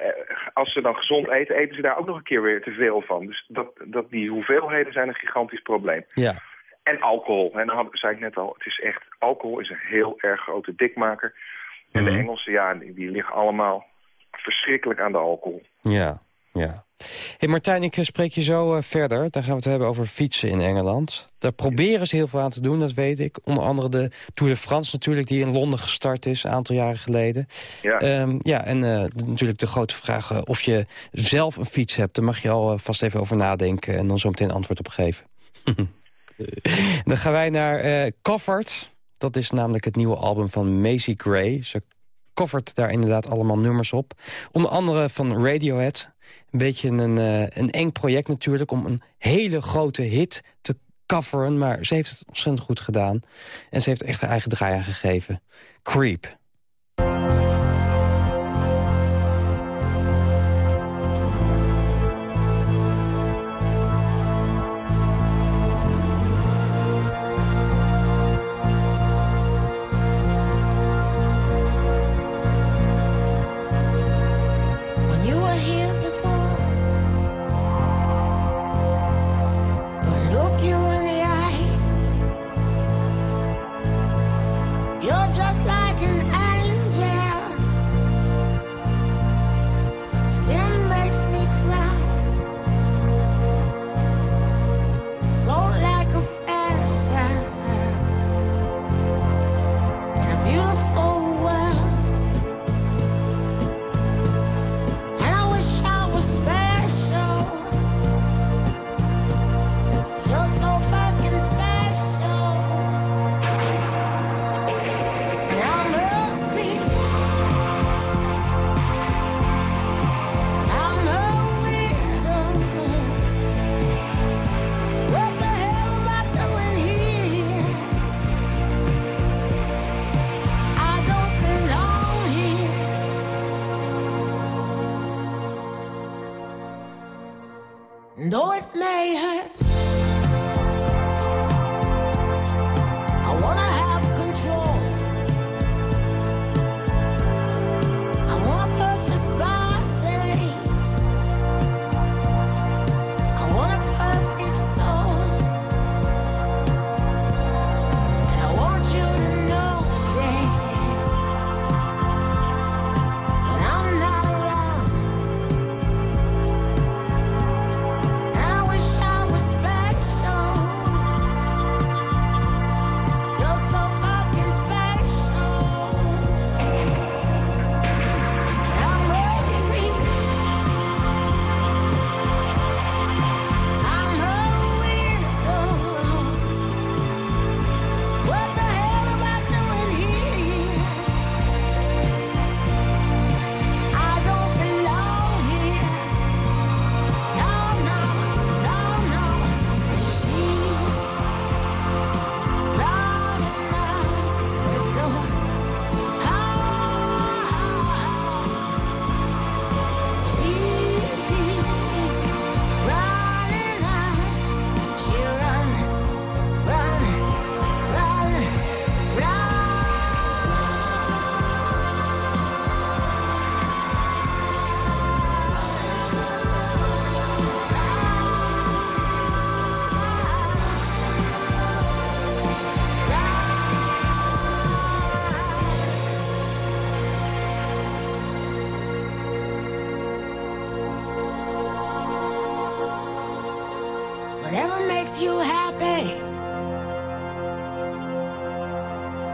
[SPEAKER 6] als ze dan gezond eten, eten ze daar ook nog een keer weer te veel van. Dus dat, dat, die hoeveelheden zijn een gigantisch probleem.
[SPEAKER 3] Ja.
[SPEAKER 6] En alcohol. En dan zei ik net al, het is echt, alcohol is een heel erg grote dikmaker. En de
[SPEAKER 3] Mhm.
[SPEAKER 6] Engelsen, ja, die, die liggen allemaal verschrikkelijk aan de alcohol.
[SPEAKER 3] Ja, ja. hey Martijn, ik eh, spreek je zo eh, verder. Dan gaan we het hebben over fietsen in Engeland. Daar proberen ze heel veel aan te doen, dat weet ik. Onder andere de Tour de France natuurlijk, die in Londen gestart is... een aantal jaren geleden.
[SPEAKER 6] Ja.
[SPEAKER 3] Ehm, ja, en eh, natuurlijk de grote vraag of je zelf een fiets hebt. Daar mag je al vast even over nadenken en dan zo meteen antwoord op geven. dan gaan wij naar Covered. Dat is namelijk het nieuwe album van Macy Gray. Ze covert daar inderdaad allemaal nummers op. Onder andere van Radiohead. Een beetje een, eh, een eng project natuurlijk... om een hele grote hit te coveren. Maar ze heeft het ontzettend goed gedaan. En ze heeft echt haar eigen draai aan gegeven. Creep.
[SPEAKER 13] May hurt, Whatever makes you happy.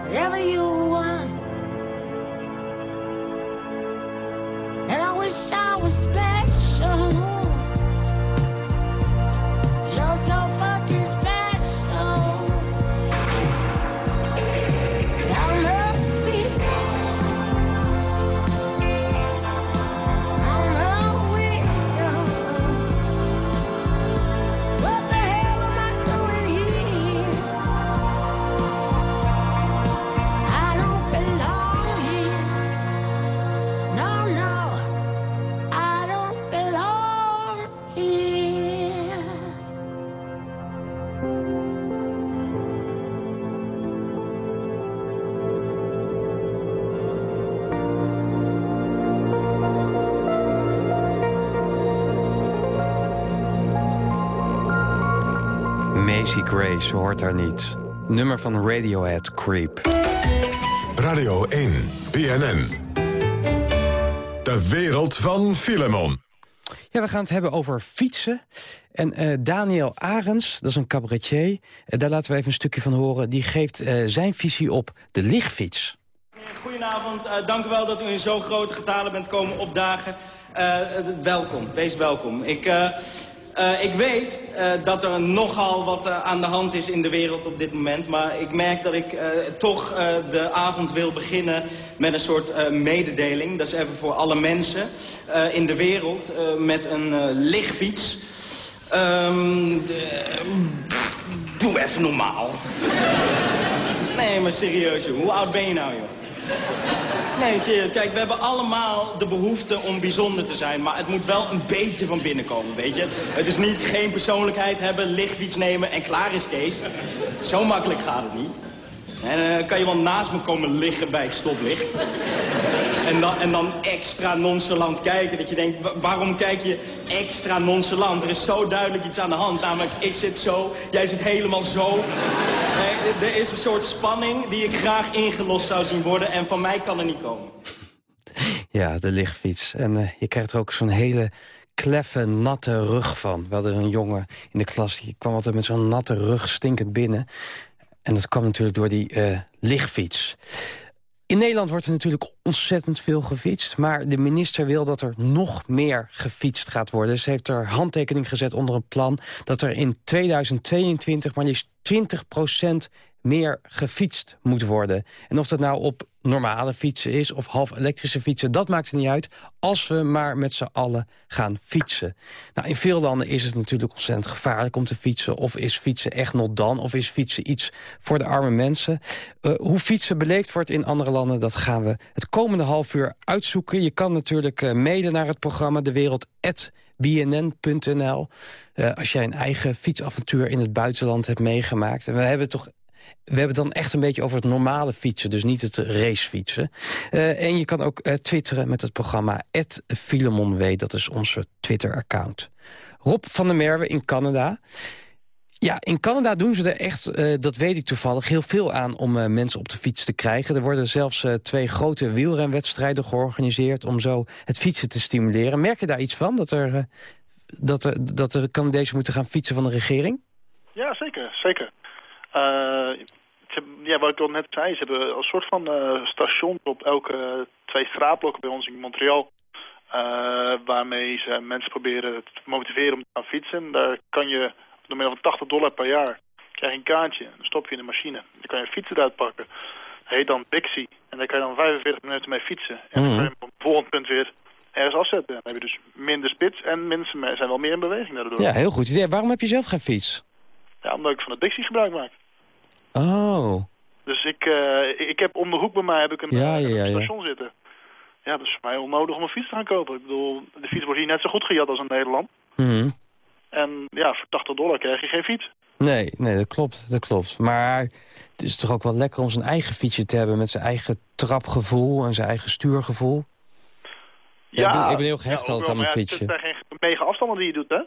[SPEAKER 13] Whatever you
[SPEAKER 3] Grace hoort daar niet. Nummer van Radiohead, Creep.
[SPEAKER 2] Radio 1, BNN. De wereld van Filemon.
[SPEAKER 3] Ja, we gaan het hebben over fietsen. En eh, Daniel Arends, dat is een cabaretier. eh, daar laten we even een stukje van horen. Die geeft eh, zijn visie op de lichtfiets.
[SPEAKER 14] Goedenavond, eh, dank u wel dat u in zo'n grote getalen bent komen opdagen. Welkom, wees welkom. Ik, eh, ik weet eh, dat er nogal wat eh, aan de hand is in de wereld op dit moment. Maar ik merk dat ik toch de avond wil beginnen met een soort mededeling. Dat is even voor alle mensen in de wereld met een lichtfiets. Ehm, doe even normaal. Nee, maar serieus. Hoe oud ben je nou, joh? Nee, serieus. Kijk, we hebben allemaal de behoefte om bijzonder te zijn. Maar het moet wel een beetje van binnen komen, weet je. Het is niet geen persoonlijkheid hebben, lichtfiets nemen en klaar is Kees. Zo makkelijk gaat het niet. En dan kan je wel naast me komen liggen bij het stoplicht. En dan, en dan extra nonchalant kijken. Dat je denkt, wa- waarom kijk je extra nonchalant? Er is zo duidelijk iets aan de hand. Namelijk, ik zit zo, jij zit helemaal zo. Er is een soort spanning die ik graag ingelost zou zien worden. En van mij kan er niet komen.
[SPEAKER 3] Ja, de lichtfiets. En eh, je krijgt er ook zo'n hele kleffe, natte rug van. We hadden een jongen in de klas, die kwam altijd met zo'n natte rug stinkend binnen. En dat kwam natuurlijk door die uh, lichtfiets. In Nederland wordt er natuurlijk ontzettend veel gefietst... maar de minister wil dat er nog meer gefietst gaat worden. Ze heeft er handtekening gezet onder een plan... dat er in 2022 maar liefst 20 meer gefietst moet worden. En of dat nou op normale fietsen is of half elektrische fietsen... dat maakt er niet uit als we maar met z'n allen gaan fietsen. Nou, in veel landen is het natuurlijk ontzettend gevaarlijk om te fietsen. Of is fietsen echt nog dan? Of is fietsen iets voor de arme mensen? Uh, hoe fietsen beleefd wordt in andere landen... dat gaan we het komende half uur uitzoeken. Je kan natuurlijk uh, mailen naar het programma De Wereld bnn.nl. Uh, als jij een eigen fietsavontuur in het buitenland hebt meegemaakt. En we hebben toch we hebben het dan echt een beetje over het normale fietsen, dus niet het racefietsen. Uh, en je kan ook uh, twitteren met het programma @filemonw, dat is onze Twitter-account. Rob van der Merwe in Canada. Ja, in Canada doen ze er echt, uh, dat weet ik toevallig, heel veel aan om mensen op de fiets te krijgen. Er worden zelfs twee grote wielrenwedstrijden georganiseerd om zo het fietsen te stimuleren. Merk je daar iets van, dat er, dat er, dat de Canadezen moeten gaan fietsen van de regering?
[SPEAKER 4] Ja, zeker, zeker. Uh, ja, wat ik al net zei, ze hebben een soort van uh, station op elke twee straatblokken bij ons in Montreal. Waarmee ze mensen proberen te motiveren om te gaan fietsen. Daar kan je door middel van 80 dollar per jaar krijg je een kaartje. Dan stop je in de machine. Dan kan je fietsen eruit pakken. Dat heet dan Bixie. En daar kan je dan 45 minuten mee fietsen. En dan kan je op het volgende punt weer ergens afzetten. Dan heb je dus minder spits en mensen zijn wel meer in beweging daardoor.
[SPEAKER 3] Ja, heel goed idee. Waarom heb je zelf geen fiets?
[SPEAKER 4] Ja, omdat ik van de Bixie gebruik maak.
[SPEAKER 3] Oh.
[SPEAKER 4] Dus ik, uh, ik heb om de hoek bij mij heb ik een,
[SPEAKER 3] ja, ja, ja,
[SPEAKER 4] een station zitten. Ja, dat is voor mij onnodig om een fiets te gaan kopen. Ik bedoel, de fiets wordt hier net zo goed gejat als in Nederland.
[SPEAKER 3] Mm -hmm.
[SPEAKER 4] En ja, voor 80 dollar krijg je geen fiets.
[SPEAKER 3] Nee, nee, dat klopt, dat klopt. Maar het is toch ook wel lekker om zijn eigen fietsje te hebben... met zijn eigen trapgevoel en zijn eigen stuurgevoel. Ja, ik, ben, ik ben heel gehecht
[SPEAKER 4] ja,
[SPEAKER 3] altijd aan mijn
[SPEAKER 4] ja,
[SPEAKER 3] fietsje.
[SPEAKER 4] Het zijn geen mega afstanden die je doet, hè?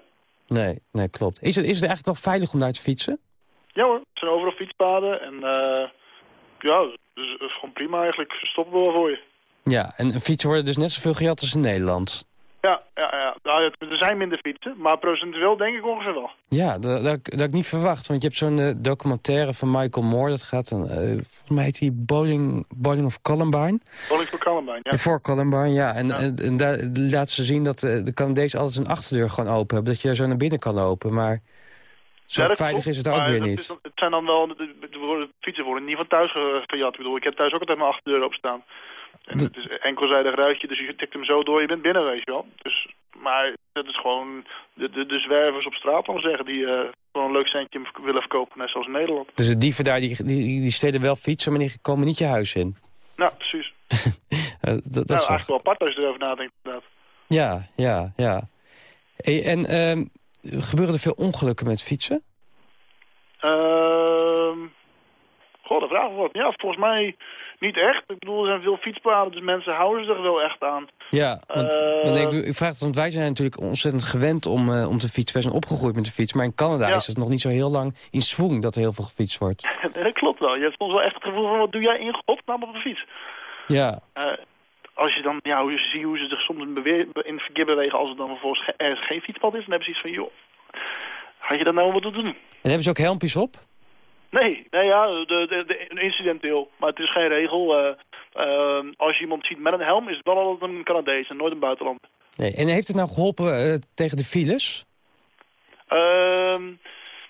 [SPEAKER 3] Nee, nee, klopt. Is het, is het eigenlijk wel veilig om daar te fietsen?
[SPEAKER 4] Ja hoor, er zijn overal fietspaden en uh, ja, dus het is gewoon prima eigenlijk. Stoppen we wel voor je.
[SPEAKER 3] Ja, en fietsen worden dus net zoveel gejat als in Nederland.
[SPEAKER 4] Ja, ja, ja. Nou, er zijn minder fietsen, maar procentueel denk ik ongeveer wel.
[SPEAKER 3] Ja, dat, dat, dat ik niet verwacht. Want je hebt zo'n uh, documentaire van Michael Moore. Dat gaat dan, uh, volgens mij heet die Bowling, Bowling of Columbine.
[SPEAKER 4] Bowling for Columbine, ja.
[SPEAKER 3] Voor Columbine, ja. En, ja. en, en daar laat ze zien dat uh, de Canadezen altijd een achterdeur gewoon open hebben. Dat je er zo naar binnen kan lopen, maar... Zo
[SPEAKER 4] ja,
[SPEAKER 3] veilig
[SPEAKER 4] klopt,
[SPEAKER 3] is het ook weer niet.
[SPEAKER 4] Is, het zijn dan wel, de, fietsen worden niet van thuis gejat. Ik bedoel, ik heb thuis ook altijd mijn achterdeur opstaan. En het is enkelzijdig ruitje, dus je tikt hem zo door, je bent binnen, weet je wel. Dus, maar dat is gewoon de, de, de zwervers op straat, om zeggen, die uh, gewoon een leuk centje willen verkopen, net zoals in Nederland.
[SPEAKER 3] Dus de dieven daar, die, die, die steden wel fietsen, maar die komen niet je huis in?
[SPEAKER 4] Nou, precies.
[SPEAKER 3] dat, dat
[SPEAKER 4] nou,
[SPEAKER 3] is
[SPEAKER 4] eigenlijk wel apart als je erover nadenkt, inderdaad.
[SPEAKER 3] Ja, ja, ja. Hey, en uh, gebeuren er veel ongelukken met fietsen?
[SPEAKER 4] Uh, goh, de vraag wordt. Ja, volgens mij niet echt. Ik bedoel, er zijn veel fietspaden, dus mensen houden zich er wel echt aan.
[SPEAKER 3] Ja, want, uh, want ik, ik, vraag het, want wij zijn natuurlijk ontzettend gewend om, uh, om te fietsen. Wij zijn opgegroeid met de fiets, maar in Canada
[SPEAKER 4] ja.
[SPEAKER 3] is het nog niet zo heel lang in swing dat er heel veel gefietst wordt.
[SPEAKER 4] dat klopt wel. Je hebt soms wel echt het gevoel van, wat doe jij in godsnaam op een fiets?
[SPEAKER 3] Ja.
[SPEAKER 4] Als je dan, ja, hoe je ziet hoe ze zich soms in, in het verkeer bewegen als er dan vervolgens ge ergens geen fietspad is, dan hebben ze iets van, joh, had je dat nou wat te doen?
[SPEAKER 3] En hebben ze ook helmpjes op?
[SPEAKER 4] Nee, nee ja, de, de, de, incidenteel. Maar het is geen regel. Uh, uh, als je iemand ziet met een helm, is het wel altijd een Canadees en nooit een buitenland.
[SPEAKER 3] Nee, en heeft het nou geholpen uh, tegen de files?
[SPEAKER 4] Uh,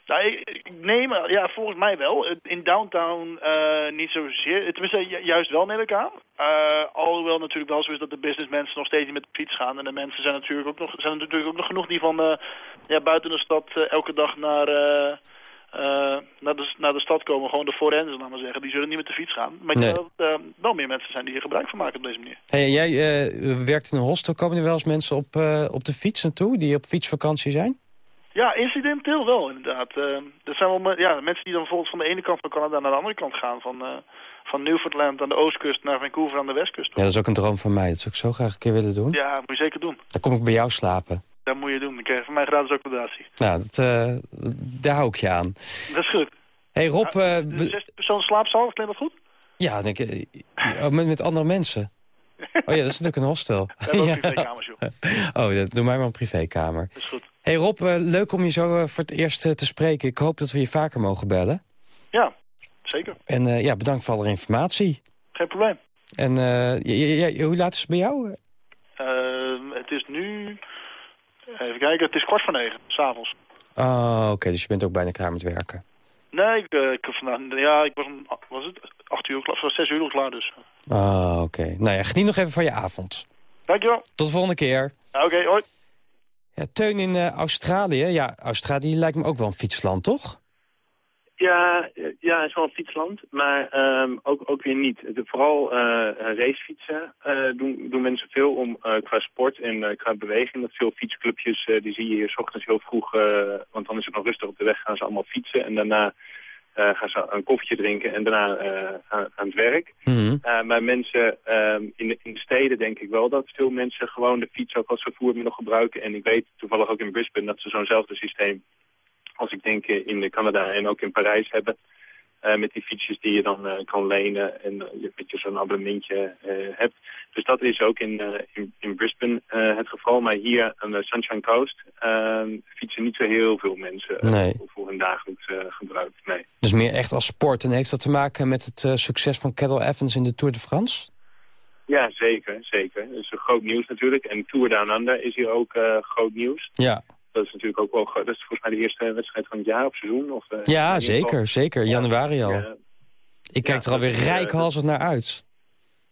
[SPEAKER 4] nou, ik, ik neem, ja, volgens mij wel. In downtown uh, niet zozeer. Tenminste, ju juist wel, neem ik aan. Uh, alhoewel natuurlijk wel zo is dat de businessmensen nog steeds met de fiets gaan. En de mensen zijn natuurlijk ook nog, zijn er natuurlijk ook nog genoeg die van uh, ja, buiten de stad elke dag naar... Uh, naar, de, naar de stad komen, gewoon de forensen, laten we zeggen. Die zullen niet met de fiets gaan. Maar
[SPEAKER 3] nee.
[SPEAKER 4] ik denk dat uh, wel meer mensen zijn die hier gebruik van maken op deze manier.
[SPEAKER 3] Hey, jij uh, werkt in een hostel. Komen er wel eens mensen op, op de fiets naartoe, die op fietsvakantie zijn?
[SPEAKER 4] Ja, incidenteel wel, inderdaad. er zijn wel ja, mensen die dan bijvoorbeeld van de ene kant van Canada naar de andere kant gaan. Van, van Newfoundland aan de oostkust naar Vancouver aan de westkust.
[SPEAKER 3] Ja, dat is ook een droom van mij. Dat zou ik zo graag een keer willen doen.
[SPEAKER 4] Ja, moet je zeker doen.
[SPEAKER 3] Dan kom ik bij jou slapen.
[SPEAKER 4] Dat moet je doen. Dan krijg je van mij gratis accommodatie.
[SPEAKER 3] Nou, dat, uh, daar hou ik je aan.
[SPEAKER 4] Dat is goed.
[SPEAKER 3] hey Rob...
[SPEAKER 4] Ja, de zesde persoon slaapzaal, klinkt dat goed?
[SPEAKER 3] Ja, denk ik, met, met andere mensen. Oh ja, dat is natuurlijk een hostel.
[SPEAKER 4] Hebben ook privékamers, joh.
[SPEAKER 3] Oh, dat- doe mij maar een privékamer.
[SPEAKER 4] Dat is goed.
[SPEAKER 3] Hey Rob, eh, leuk om je zo eh, voor het eerst eh, te spreken. Ik hoop dat we je vaker mogen bellen.
[SPEAKER 4] Ja, zeker.
[SPEAKER 3] En ja, bedankt voor alle informatie.
[SPEAKER 4] Geen probleem.
[SPEAKER 3] En hoe laat is het bij jou?
[SPEAKER 4] Ehm, het is nu... Even kijken, het is kwart voor negen, s'avonds.
[SPEAKER 3] Oh, oké, dus je bent ook bijna klaar met werken.
[SPEAKER 4] Nee, ik, ik vandaag... Ja, ik was om... Was het? Acht uur klaar, zes uur al klaar dus.
[SPEAKER 3] Oh, oké. Nou ja, geniet nog even van je avond.
[SPEAKER 4] Dankjewel.
[SPEAKER 3] Tot de volgende keer.
[SPEAKER 4] Ja, Oké, hoi.
[SPEAKER 3] Ja, Teun in eh, Australië. Ja, Australië lijkt me ook wel een fietsland, toch?
[SPEAKER 5] Ja, ja, het is wel een fietsland, maar ehm, ook, ook weer niet. Vooral eh, racefietsen eh, doen, doen mensen veel om qua sport en qua beweging. Dat veel fietsclubjes, die zie je hier 's ochtends heel vroeg, want dan is het nog rustig op de weg, gaan ze allemaal fietsen. En daarna gaan ze een koffietje drinken en daarna eh, aan, aan het werk. Eh, maar mensen ehm, in, de, in de steden denk ik wel dat veel mensen gewoon de fiets ook als vervoermiddel gebruiken. En ik weet toevallig ook in Brisbane dat ze zo'nzelfde systeem als ik denk eh, in Canada en ook in Parijs hebben. Eh, met die fietsjes die je dan eh, kan lenen en uh, je, dat je zo'n abonnementje eh, hebt. Dus dat is ook in, eh, in, in Brisbane eh, het geval. Maar hier aan de Sunshine Coast ehm, fietsen niet zo heel veel mensen eh,
[SPEAKER 3] Nee.
[SPEAKER 5] voor hun dagelijks eh, gebruik. Nee.
[SPEAKER 3] Dus meer echt als sport. En heeft dat te maken met het eh, succes van Cadel Evans in de Tour de France?
[SPEAKER 5] Ja, zeker, zeker. Dat is een groot nieuws natuurlijk. En Tour Down Under is hier ook eh, groot nieuws.
[SPEAKER 3] Ja,
[SPEAKER 5] Dat is natuurlijk ook wel. Dat is volgens mij de eerste wedstrijd van het jaar of seizoen. Of, eh,
[SPEAKER 3] ja zeker. Zeker. Januari al.
[SPEAKER 5] Ja,
[SPEAKER 3] Ik kijk er alweer
[SPEAKER 5] eh,
[SPEAKER 3] rijkhalsend naar uit.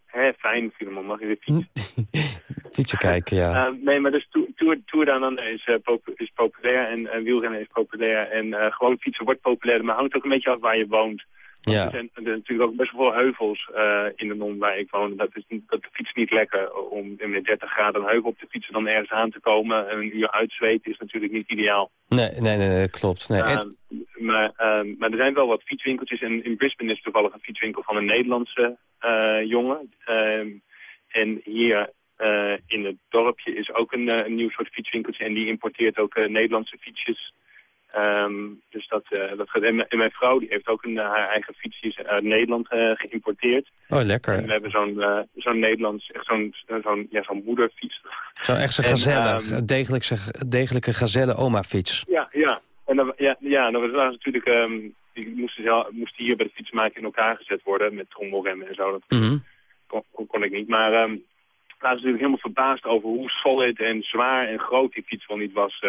[SPEAKER 5] hè, fijn, Filemon. Mag je weer fietsen?
[SPEAKER 3] Fietsen kijken, ja.
[SPEAKER 5] Eh, nee, maar dus Tour, tour, Under is, is populair en wielrennen is populair. En gewoon fietsen wordt populair, maar hangt ook een beetje af waar je woont.
[SPEAKER 3] Ja.
[SPEAKER 5] Er zijn er natuurlijk ook best wel veel heuvels eh, in de non waar ik woon. Dat, is niet, dat fietst niet lekker om met 30 graden een heuvel op te fietsen, dan ergens aan te komen. En een uur uitzweten is natuurlijk niet ideaal.
[SPEAKER 3] Nee, nee, nee, nee, klopt. Nee. En-
[SPEAKER 5] Ehm, maar, ehm, maar er zijn wel wat fietswinkeltjes. En in Brisbane is toevallig een fietswinkel van een Nederlandse eh, jongen. Ehm, en hier eh, in het dorpje is ook een, een nieuw soort fietswinkeltje. En die importeert ook Nederlandse fietsjes. Ehm, dus dat, eh, dat gaat. En, mijn- en mijn vrouw die heeft ook een, eh, haar eigen fietsjes uit Nederland eh, geïmporteerd.
[SPEAKER 3] oh,
[SPEAKER 5] En
[SPEAKER 3] lekker.
[SPEAKER 5] we hebben zo'n zo'n Nederlands, echt zo'n zo'n ja, zo'n moederfiets.
[SPEAKER 3] Zo echt zo'n
[SPEAKER 5] En,
[SPEAKER 3] gazelle,
[SPEAKER 5] ehm,
[SPEAKER 3] degelijke, degelijke gazelle oma fiets.
[SPEAKER 5] Ja, ja. En dan, ja, ja, dan was natuurlijk, ehm, die moesten, zelf- moesten hier bij de fietsmaker in elkaar gezet worden met trommelremmen en zo. Dat
[SPEAKER 3] Mhm.
[SPEAKER 5] kon, kon, kon ik niet. Maar ehm laten ze natuurlijk helemaal verbaasd over hoe solid en zwaar en groot die fiets wel niet was.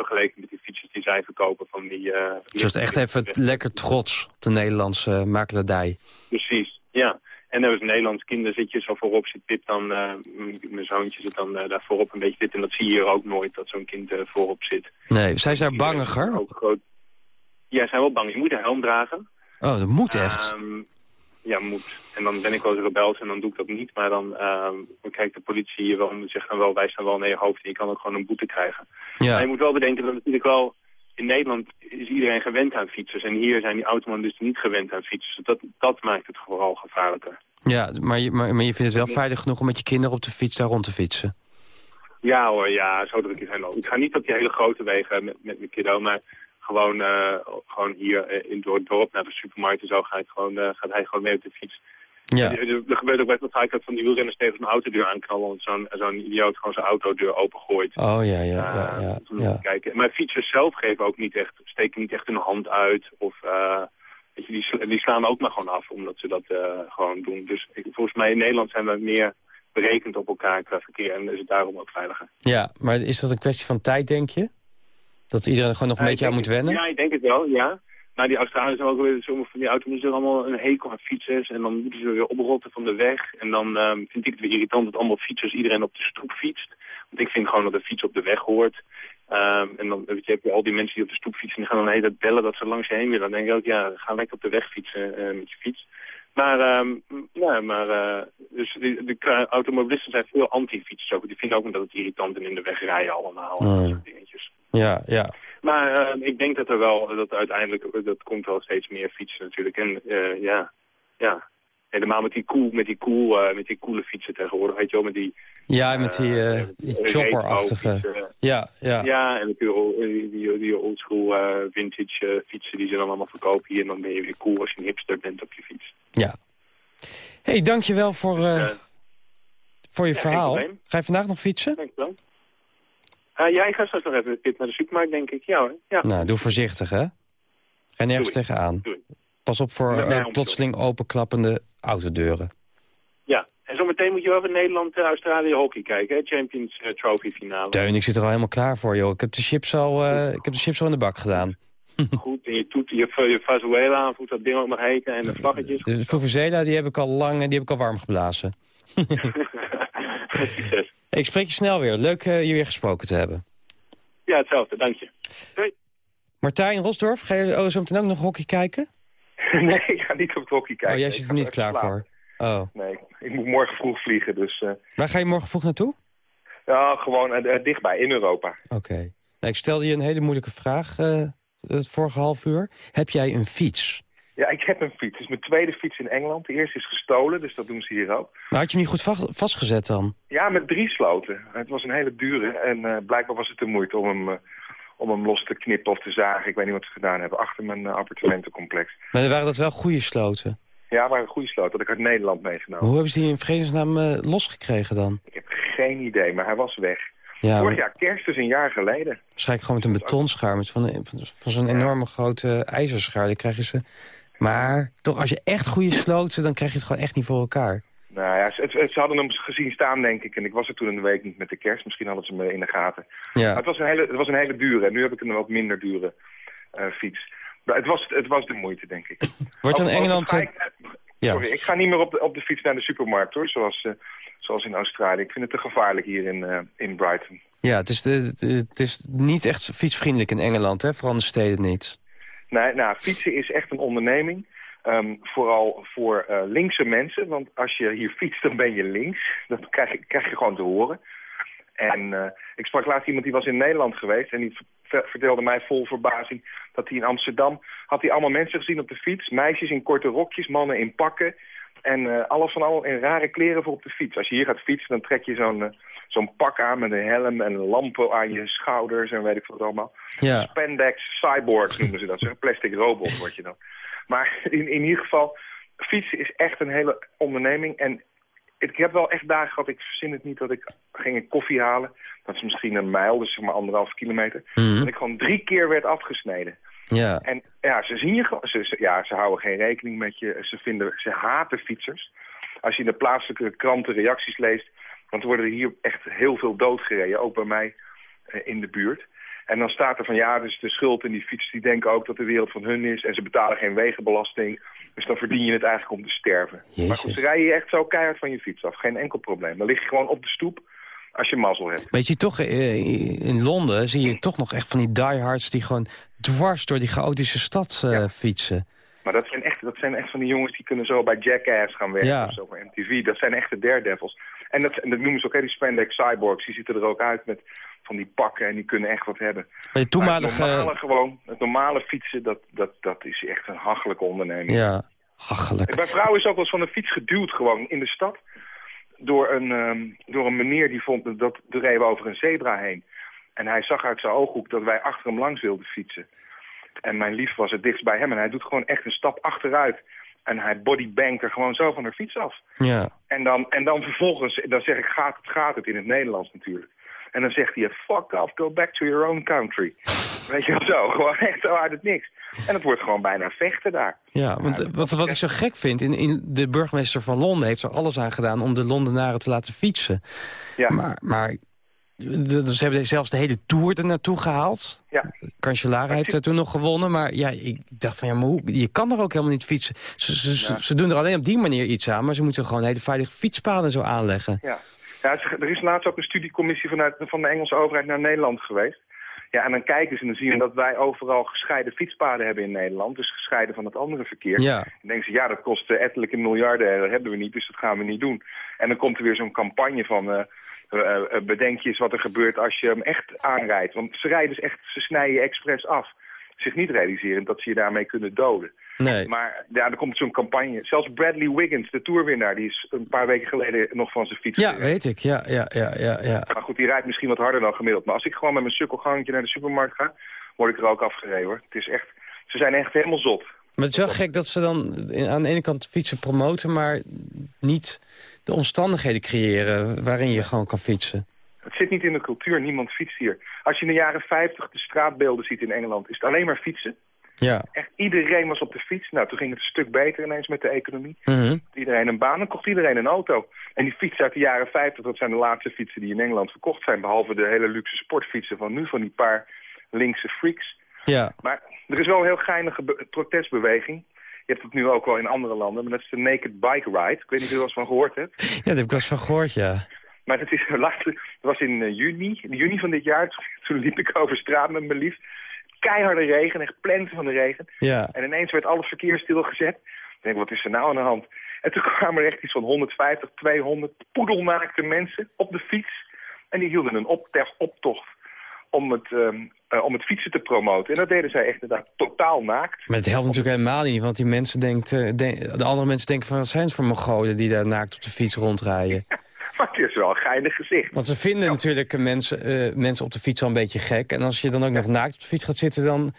[SPEAKER 5] Eh, vergeleken met die fietsjes die zij verkopen van die... eh
[SPEAKER 3] Je was echt even lekker trots op de Nederlandse makelaardij.
[SPEAKER 5] Precies, ja. En er was een Nederlands kinderzitje, zo voorop zit Pip dan, eh, mijn zoontje zit dan eh, daar voorop een beetje dit. En dat zie je hier ook nooit, dat zo'n kind eh, voorop zit.
[SPEAKER 3] Nee, zij is daar bangiger.
[SPEAKER 5] Ook groot. Ja, zijn wel bang. Je moet een helm dragen.
[SPEAKER 3] Oh, dat moet echt.
[SPEAKER 5] Ehm, ja, moet. En dan ben ik wel eens rebels en dan doe ik dat niet. Maar dan, ehm, kijkt de politie hier wel en zegt dan wel, wij staan wel naar je hoofd en je kan ook gewoon een boete krijgen. Maar je
[SPEAKER 3] Ja,
[SPEAKER 5] moet wel bedenken dat natuurlijk wel, in Nederland is iedereen gewend aan fietsers. En hier zijn die automobilisten niet gewend aan fietsers. Dus Dat, dat maakt het vooral gevaarlijker.
[SPEAKER 3] ja maar, je, maar, maar je vindt het wel veilig genoeg om met je kinderen op de fiets daar rond te fietsen.
[SPEAKER 5] Ja hoor, ja, zo druk is hij nog. Ik ga niet op die hele grote wegen met, met mijn kiddo, maar gewoon, eh, gewoon hier eh, in door het dorp naar de supermarkt en zo gaat, gewoon, eh, gaat hij gewoon mee op de fiets.
[SPEAKER 3] Ja,
[SPEAKER 5] Er, gebeurt ook best wel vaak dat van die wielrenners tegen zijn autodeur aanknallen, want zo'n zo'n idioot gewoon zijn autodeur opengooit.
[SPEAKER 3] oh ja, ja, ja, ja. ja.
[SPEAKER 5] kijken. Maar fietsers zelf geven ook niet echt, steken niet echt hun hand uit. Of weet je, die, die slaan ook maar gewoon af omdat ze dat gewoon doen. Dus ik, volgens mij in Nederland zijn we meer berekend op elkaar qua verkeer en is het daarom ook veiliger.
[SPEAKER 3] Ja, maar is dat een kwestie van tijd, denk je? Dat iedereen er gewoon nog een
[SPEAKER 5] Ja,
[SPEAKER 3] beetje aan moet
[SPEAKER 5] het-
[SPEAKER 3] wennen?
[SPEAKER 5] Ja, ik denk het wel, ja. Maar die Australiërs hebben ook weer sommige van die automobilisten allemaal een hekel aan fietsers. En dan moeten ze weer oprotten van de weg. En dan ehm, vind ik het weer irritant dat allemaal fietsers iedereen op de stoep fietst. Want ik vind gewoon dat de fiets op de weg hoort. Ehm, en dan weet je, heb je al die mensen die op de stoep fietsen. En die gaan dan de hele tijd bellen dat ze langs je heen willen. Dan denk ik ook, ja, ga lekker op de weg fietsen eh, met je fiets. Maar, ehm, ja, maar uh, dus de, de automobilisten zijn veel anti-fietsers ook. Die vinden ook dat het irritant en in de weg rijden allemaal. en dat soort dingetjes.
[SPEAKER 3] Ja, ja.
[SPEAKER 5] Maar uh, ik denk dat er wel, dat uiteindelijk, dat komt wel steeds meer fietsen natuurlijk. En uh, ja, ja. Helemaal met die cool, met die cool, uh, met die coole fietsen tegenwoordig, weet je wel, met die...
[SPEAKER 3] Ja, met die, uh, die chopper-achtige. Ja, ja.
[SPEAKER 5] Ja, en natuurlijk die, die, die oldschool vintage fietsen die ze dan allemaal verkopen hier. En dan ben je weer cool als je een hipster bent op je fiets.
[SPEAKER 3] Ja. hey, dankjewel voor, voor je
[SPEAKER 5] Ja,
[SPEAKER 3] verhaal. Ga je vandaag nog fietsen?
[SPEAKER 5] Dankjewel. Uh, ja, ik ga straks nog even tip naar de supermarkt, denk ik. Ja hoor. Ja.
[SPEAKER 3] Nou, doe voorzichtig, hè? Ga nergens
[SPEAKER 5] Doei.
[SPEAKER 3] tegenaan.
[SPEAKER 5] Doei.
[SPEAKER 3] Pas op voor
[SPEAKER 5] mij
[SPEAKER 3] eh,
[SPEAKER 5] om
[SPEAKER 3] plotseling openklappende autodeuren.
[SPEAKER 5] ja. En zometeen moet je wel even Nederland-Australië hockey kijken, hè? Champions eh, Trophy finale.
[SPEAKER 3] Teun, ik zit er al helemaal klaar voor, joh. Ik heb de chips al, eh, ik heb de chips al in de bak gedaan.
[SPEAKER 5] Goed, en je toet je, je Venezuela aan, hoe dat ding ook mag heten, en de vlaggetjes.
[SPEAKER 3] De Vuvuzela, die heb ik al lang en die heb ik al warm geblazen.
[SPEAKER 5] Succes.
[SPEAKER 3] Ik spreek je snel weer. Leuk eh, je weer gesproken te hebben.
[SPEAKER 5] Ja, hetzelfde, dank je. Doei.
[SPEAKER 3] Martijn Rosdorf, ga je oh, zo meteen ook nog hockey kijken?
[SPEAKER 6] nee, ik ga niet op het hockey kijken.
[SPEAKER 3] oh, jij zit er niet klaar voor. Oh.
[SPEAKER 6] Nee, ik moet morgen vroeg vliegen, dus... eh,
[SPEAKER 3] Waar ga je morgen vroeg naartoe?
[SPEAKER 6] ja, gewoon eh, dichtbij, in Europa.
[SPEAKER 3] Oké. Nou, ik stelde je een hele moeilijke vraag het vorige half uur. Heb jij een fiets?
[SPEAKER 6] Ja, ik heb een fiets. Het is mijn tweede fiets in Engeland. De eerste is gestolen, dus dat doen ze hier ook.
[SPEAKER 3] Maar had je hem niet goed va- vastgezet dan?
[SPEAKER 6] Ja, met drie sloten. Het was een hele dure en eh, blijkbaar was het de moeite om hem, eh, om hem los te knippen of te zagen. Ik weet niet wat ze gedaan hebben, achter mijn eh, appartementencomplex.
[SPEAKER 3] Maar waren dat wel goede sloten?
[SPEAKER 6] Ja, waren goede sloten. Dat ik uit Nederland
[SPEAKER 3] Maar
[SPEAKER 6] meegenomen.
[SPEAKER 3] hoe hebben ze die in vredesnaam losgekregen dan?
[SPEAKER 6] Ik heb geen idee, maar hij was weg.
[SPEAKER 3] Ja,
[SPEAKER 6] Vorig
[SPEAKER 3] maar
[SPEAKER 6] jaar kerst, dus een jaar geleden.
[SPEAKER 3] waarschijnlijk gewoon met een betonschaar. Met van, van, van zo'n enorme grote ijzerschaar. Dan krijg je ze... Maar toch, als je echt goede sloten, dan krijg je het gewoon echt niet voor elkaar.
[SPEAKER 6] Nou ja, ze, hadden hem gezien staan, denk ik. En ik was er toen een week niet met de kerst. Misschien hadden ze me in de gaten. Maar
[SPEAKER 3] Ja.
[SPEAKER 6] het, was een hele, het was een hele dure. En nu heb ik een wat minder dure eh, fiets. Maar het was, het was de moeite, denk ik.
[SPEAKER 3] Wordt in Engeland... eh,
[SPEAKER 6] ik-
[SPEAKER 3] ja.
[SPEAKER 6] Sorry, ik ga niet meer op de, op de fiets naar de supermarkt, hoor. Zoals, eh, zoals in Australië. Ik vind het te gevaarlijk hier in, in Brighton.
[SPEAKER 3] Ja, het is, de, de- het is niet echt fietsvriendelijk in Engeland, hè? Vooral in de steden niet.
[SPEAKER 6] Nee, nou, fietsen is echt een onderneming. Ehm, vooral voor eh, linkse mensen. Want als je hier fietst, dan ben je links. Dat krijg, je- krijg je gewoon te horen. En eh, ik sprak laatst iemand die was in Nederland geweest. En die ver- vertelde mij vol verbazing dat hij in Amsterdam... had hij allemaal mensen gezien op de fiets. Meisjes in korte rokjes, mannen in pakken. En eh, alles van al in rare kleren voor op de fiets. Als je hier gaat fietsen, dan trek je zo'n zo'n pak aan met een helm en lampen aan je schouders en weet ik wat allemaal.
[SPEAKER 3] Ja.
[SPEAKER 6] Spandex cyborgs noemen ze dat. Zo'n plastic robot word je dan. Maar in, in ieder geval, fietsen is echt een hele onderneming. En ik heb wel echt dagen gehad, ik verzin het niet, dat ik ging een koffie halen. Dat is misschien een mijl, dus zeg maar anderhalf kilometer.
[SPEAKER 3] Mhm.
[SPEAKER 6] Dat ik gewoon drie keer werd afgesneden.
[SPEAKER 3] Ja.
[SPEAKER 6] En ja, ze zien je gewoon, ze, ze- ja, ze houden geen rekening met je. Ze, vinden, ze haten fietsers. Als je in de plaatselijke kranten reacties leest, worden er hier echt heel veel doodgereden, ook bij mij eh, in de buurt. En dan staat er van ja, dus de schuld en die fietsers die denken ook dat de wereld van hun is en ze betalen geen wegenbelasting. Dus dan verdien je het eigenlijk om te sterven. Maar goed, ze rijden je echt zo keihard van je fiets af. Geen enkel probleem. Dan lig je gewoon op de stoep als je mazzel hebt.
[SPEAKER 3] Weet je, toch eh, in Londen zie je toch nog echt van die diehards... die gewoon dwars door die chaotische stad eh, fietsen.
[SPEAKER 6] Maar dat zijn, echt, dat zijn echt van die jongens die kunnen zo bij Jackass gaan werken
[SPEAKER 3] Ja.
[SPEAKER 6] of zo voor MTV. Dat zijn echte daredevils. En dat, en dat noemen ze ook, hè, die spandex cyborgs. Die zitten er ook uit met van die pakken en die kunnen echt wat hebben.
[SPEAKER 3] Maar de
[SPEAKER 6] Maar het
[SPEAKER 3] toenmalige...
[SPEAKER 6] normale gewoon, het normale fietsen, dat, dat, dat is echt een hachelijke onderneming.
[SPEAKER 3] Ja, hachelijk.
[SPEAKER 6] Mijn vrouw is ook wel eens van een fiets geduwd gewoon in de stad. Door een, ehm, door een meneer die vond dat, dat er reden we over een zebra heen. En hij zag uit zijn ooghoek dat wij achter hem langs wilden fietsen. En mijn lief was het dichtst bij hem en hij doet gewoon echt een stap achteruit. En hij bodybankt er gewoon zo van de fiets af.
[SPEAKER 3] Ja.
[SPEAKER 6] En dan, en dan vervolgens, dan zeg ik, gaat het, gaat het in het Nederlands natuurlijk. En dan zegt hij, fuck off, go back to your own country. Weet je wel zo, gewoon echt zo uit het niks. En het wordt gewoon bijna vechten daar.
[SPEAKER 3] Ja, want wat, wat ik zo gek vind... In, in de burgemeester van Londen heeft er alles aan gedaan... om de Londenaren te laten fietsen.
[SPEAKER 6] Ja.
[SPEAKER 3] Maar, maar ze hebben zelfs de hele Tour er naartoe gehaald.
[SPEAKER 6] Ja.
[SPEAKER 3] Cancellara heeft er toen nog gewonnen. Maar ja, ik dacht van ja, maar hoe, je kan er ook helemaal niet fietsen. Ze, ze, doen er alleen op die manier iets aan. Maar ze moeten gewoon hele veilige fietspaden zo aanleggen.
[SPEAKER 6] Ja. ja, er is laatst ook een studiecommissie vanuit, van de Engelse overheid naar Nederland geweest. Ja, en dan kijken ze en dan zien we dat wij overal gescheiden fietspaden hebben in Nederland. Dus gescheiden van het andere verkeer.
[SPEAKER 3] Ja.
[SPEAKER 6] Dan denken ze, ja, dat kost eh, ettelijke miljarden, dat hebben we niet, dus dat gaan we niet doen. En dan komt er weer zo'n campagne van, eh, eh, eh, bedenk je eens wat er gebeurt als je hem echt aanrijdt. Want ze rijden dus echt, ze snijden je expres af. Zich niet realiseren dat ze je daarmee kunnen doden.
[SPEAKER 3] Nee.
[SPEAKER 6] Maar ja, er komt zo'n campagne. Zelfs Bradley Wiggins, de toerwinnaar, die is een paar weken geleden nog van zijn fiets
[SPEAKER 3] Ja,
[SPEAKER 6] gereden.
[SPEAKER 3] weet ik. Ja, ja, ja, ja, ja.
[SPEAKER 6] Maar goed, die rijdt misschien wat harder dan gemiddeld. Maar als ik gewoon met mijn sukkelgangetje naar de supermarkt ga, word ik er ook afgereden hoor. Het is echt, ze zijn echt helemaal zot.
[SPEAKER 3] Maar het is wel gek dat ze dan aan de ene kant fietsen promoten... maar niet de omstandigheden creëren waarin je gewoon kan fietsen.
[SPEAKER 6] Het zit niet in de cultuur, niemand fietst hier. Als je in de jaren 50 de straatbeelden ziet in Engeland, is het alleen maar fietsen.
[SPEAKER 3] Ja.
[SPEAKER 6] Echt iedereen was op de fiets. Nou, toen ging het een stuk beter ineens met de economie.
[SPEAKER 3] Mhm.
[SPEAKER 6] Iedereen een baan, dan kocht iedereen een auto. En die fietsen uit de jaren 50, dat zijn de laatste fietsen die in Engeland verkocht zijn. Behalve de hele luxe sportfietsen van nu, van die paar linkse freaks.
[SPEAKER 3] Ja.
[SPEAKER 6] Maar er is wel een heel geinige be- protestbeweging. Je hebt het nu ook wel in andere landen, maar dat is de Naked Bike Ride. Ik weet niet of je er wel eens van gehoord hebt.
[SPEAKER 3] Ja, daar heb ik wel eens van gehoord, ja.
[SPEAKER 6] Maar het is laatste, was in eh, juni, in juni van dit jaar. Toen liep ik over straat met mijn lief. Keiharde regen, echt plensen van de regen.
[SPEAKER 3] Ja.
[SPEAKER 6] En ineens werd alles verkeer stilgezet. Ik denk, wat is er nou aan de hand? En toen kwamen er echt iets van 150, 200 poedelnaakte mensen op de fiets. En die hielden een optocht om het, ehm, eh, om het fietsen te promoten. En dat deden zij echt inderdaad totaal naakt.
[SPEAKER 3] Maar het helpt natuurlijk helemaal niet, want die mensen denkt, eh, de andere mensen denken van wat zijn het voor mongolen die daar naakt op de fiets rondrijden.
[SPEAKER 6] Maar het is wel een geinig gezicht.
[SPEAKER 3] Want ze vinden natuurlijk mensen, eh, mensen op de fiets wel een beetje gek. En als je dan ook nog naakt op de fiets gaat zitten, dan,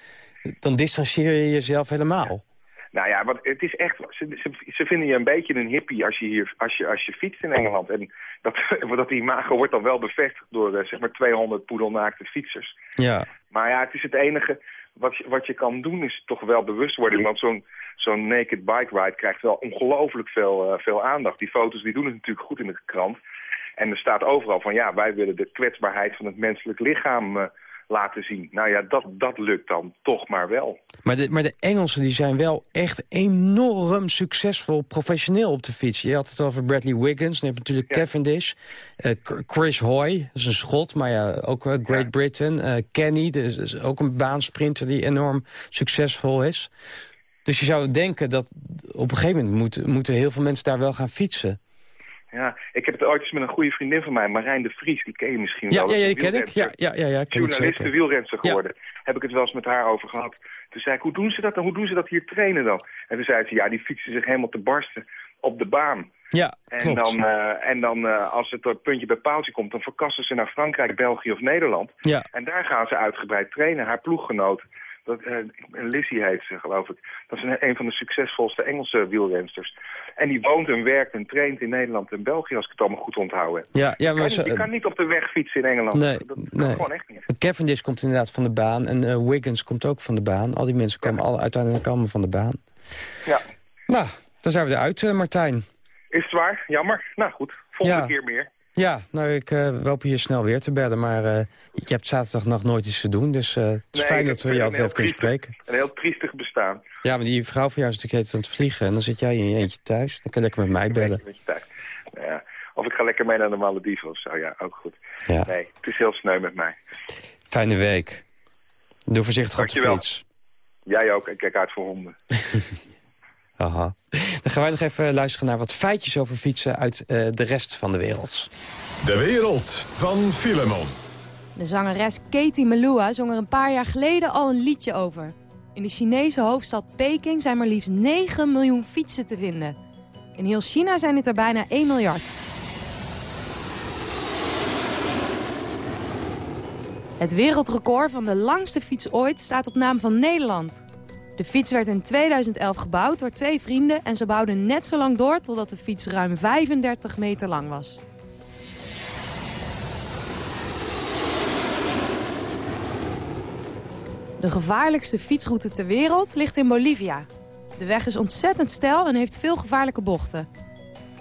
[SPEAKER 3] dan distancieer je jezelf helemaal.
[SPEAKER 6] Nou ja, want het is echt, ze, ze, ze vinden je een beetje een hippie als je, hier, als je, als je fietst in Engeland. En dat, dat imago wordt dan wel bevestigd door eh, zeg maar 200 poedelnaakte fietsers.
[SPEAKER 3] Ja.
[SPEAKER 6] Maar ja, het is het enige wat je, wat je kan doen is toch wel bewustwording. Want zo'n zo'n naked bike ride krijgt wel ongelooflijk veel, eh, veel aandacht. Die foto's die doen het natuurlijk goed in de krant. En er staat overal van ja, wij willen de kwetsbaarheid van het menselijk lichaam eh, laten zien. Nou ja, dat, dat lukt dan toch maar wel.
[SPEAKER 3] Maar de, maar de Engelsen die zijn wel echt enorm succesvol professioneel op de fiets. Je had het over Bradley Wiggins, je natuurlijk Cavendish. eh, Chris Hoy, dat is een schot, maar ja, ook eh, Great Britain. eh, Kenny, dus, is ook een baansprinter die enorm succesvol is. Dus je zou denken dat op een gegeven moment moet, moeten heel veel mensen daar wel gaan fietsen.
[SPEAKER 6] Ja, ik heb het ooit eens met een goede vriendin van mij, Marijn de Vries, die ken je misschien
[SPEAKER 3] Ja,
[SPEAKER 6] wel.
[SPEAKER 3] ja, ja, die ken ik. Ja, ja, ja, ja,
[SPEAKER 6] journaliste wielrenster geworden. Heb ik het wel eens met haar over gehad. Toen zei ik, hoe doen ze dat dan? Hoe doen ze dat hier trainen dan? En toen zei ze, ja, die fietsen zich helemaal te barsten op de baan.
[SPEAKER 3] Ja,
[SPEAKER 6] En
[SPEAKER 3] klopt.
[SPEAKER 6] dan, eh, en dan eh, als het tot puntje bij paaltje komt, dan verkassen ze naar Frankrijk, België of Nederland.
[SPEAKER 3] Ja.
[SPEAKER 6] En daar gaan ze uitgebreid trainen. Haar ploeggenoot, dat, eh, Lizzie heet ze geloof ik. Dat is een, een van de succesvolste Engelse wielrensters. En die woont en werkt en traint in Nederland en België, als ik het allemaal goed onthouden.
[SPEAKER 3] Ja, ja,
[SPEAKER 6] Je
[SPEAKER 3] maar
[SPEAKER 6] kan, je kan niet op de weg fietsen in Engeland.
[SPEAKER 3] Nee,
[SPEAKER 6] dat dat
[SPEAKER 3] nee.
[SPEAKER 6] kan gewoon echt niet.
[SPEAKER 3] Cavendish komt inderdaad van de baan en eh, Wiggins komt ook van de baan. Al die mensen komen al, uiteindelijk allemaal van de baan.
[SPEAKER 6] Ja.
[SPEAKER 3] Nou, dan zijn we eruit, eh, Martijn.
[SPEAKER 6] Is het waar? Jammer. Nou goed, volgende
[SPEAKER 3] Ja.
[SPEAKER 6] keer meer.
[SPEAKER 3] Ja, nou, ik eh hoop je snel weer te bellen, maar eh, je hebt zaterdag nog nooit iets te doen. Dus eh, het is
[SPEAKER 6] Nee,
[SPEAKER 3] fijn dat we je altijd even kunnen spreken.
[SPEAKER 6] Een heel triestig bestaan.
[SPEAKER 3] Ja, maar die vrouw van jou is natuurlijk heet aan het vliegen en dan zit jij in je eentje thuis. Dan kan je lekker met mij bellen.
[SPEAKER 6] Nou ja. Of ik ga lekker mee naar de Malediven of zo. Ja, ook goed.
[SPEAKER 3] Ja.
[SPEAKER 6] Nee, het is heel sneu met mij.
[SPEAKER 3] Fijne week. Doe voorzichtig op de fiets.
[SPEAKER 6] Jij ook. En kijk uit voor honden.
[SPEAKER 3] Dan gaan wij nog even luisteren naar wat feitjes over fietsen uit eh, de rest van de wereld.
[SPEAKER 2] De wereld van Filemon.
[SPEAKER 12] De zangeres Katie Melua zong er een paar jaar geleden al een liedje over. In de Chinese hoofdstad Peking zijn maar liefst 9 miljoen fietsen te vinden. In heel China zijn het er bijna 1 miljard. Het wereldrecord van de langste fiets ooit staat op naam van Nederland. De fiets werd in 2011 gebouwd door twee vrienden en ze bouwden net zo lang door totdat de fiets ruim 35 meter lang was. De gevaarlijkste fietsroute ter wereld ligt in Bolivia. De weg is ontzettend steil en heeft veel gevaarlijke bochten.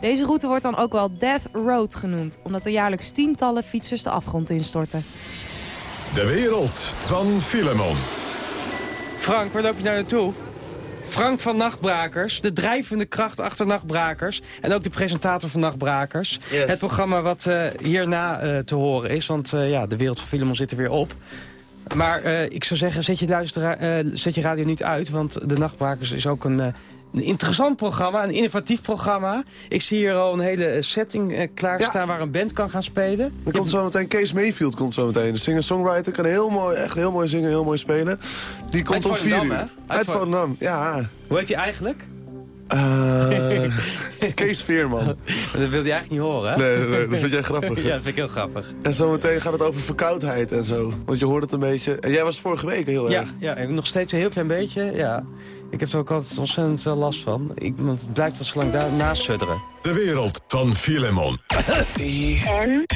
[SPEAKER 12] Deze route wordt dan ook wel Death Road genoemd, omdat er jaarlijks tientallen fietsers de afgrond instorten.
[SPEAKER 2] De wereld van Filemon.
[SPEAKER 3] Frank, waar loop je nou naartoe? Frank van Nachtbrakers, de drijvende kracht achter Nachtbrakers. En ook de presentator van Nachtbrakers.
[SPEAKER 15] Yes.
[SPEAKER 3] Het programma wat eh, hierna eh, te horen is, want eh, ja, de wereld van Filemon zit er weer op. Maar ik zou zeggen, zet je, luistera- zet je radio niet uit, want de Nachtbrakers is ook een... een interessant programma, een innovatief programma. Ik zie hier al een hele setting eh, klaarstaan waar een band kan gaan spelen.
[SPEAKER 15] Er komt zo meteen Kees Mayfield komt zo meteen. De singer-songwriter kan heel mooi, echt heel mooi zingen, heel mooi spelen. Die komt om vier
[SPEAKER 3] Volendam,
[SPEAKER 15] uur.
[SPEAKER 3] hè? Uit
[SPEAKER 15] Volendam, ja.
[SPEAKER 3] Hoe heet hij eigenlijk?
[SPEAKER 15] Eh, Kees Veerman.
[SPEAKER 3] dat wil je eigenlijk niet horen, hè?
[SPEAKER 15] Nee, nee, dat vind jij grappig.
[SPEAKER 3] ja, dat vind ik heel grappig.
[SPEAKER 15] En zometeen gaat het over verkoudheid en zo. Want je hoort het een beetje. En jij was vorige week heel
[SPEAKER 3] Ja,
[SPEAKER 15] erg.
[SPEAKER 3] ja, nog steeds een heel klein beetje, ja. Ik heb er ook altijd ontzettend eh, last van. Ik want het blijft dat zo lang daarnaast sudderen.
[SPEAKER 2] De wereld van Filemon.
[SPEAKER 16] En?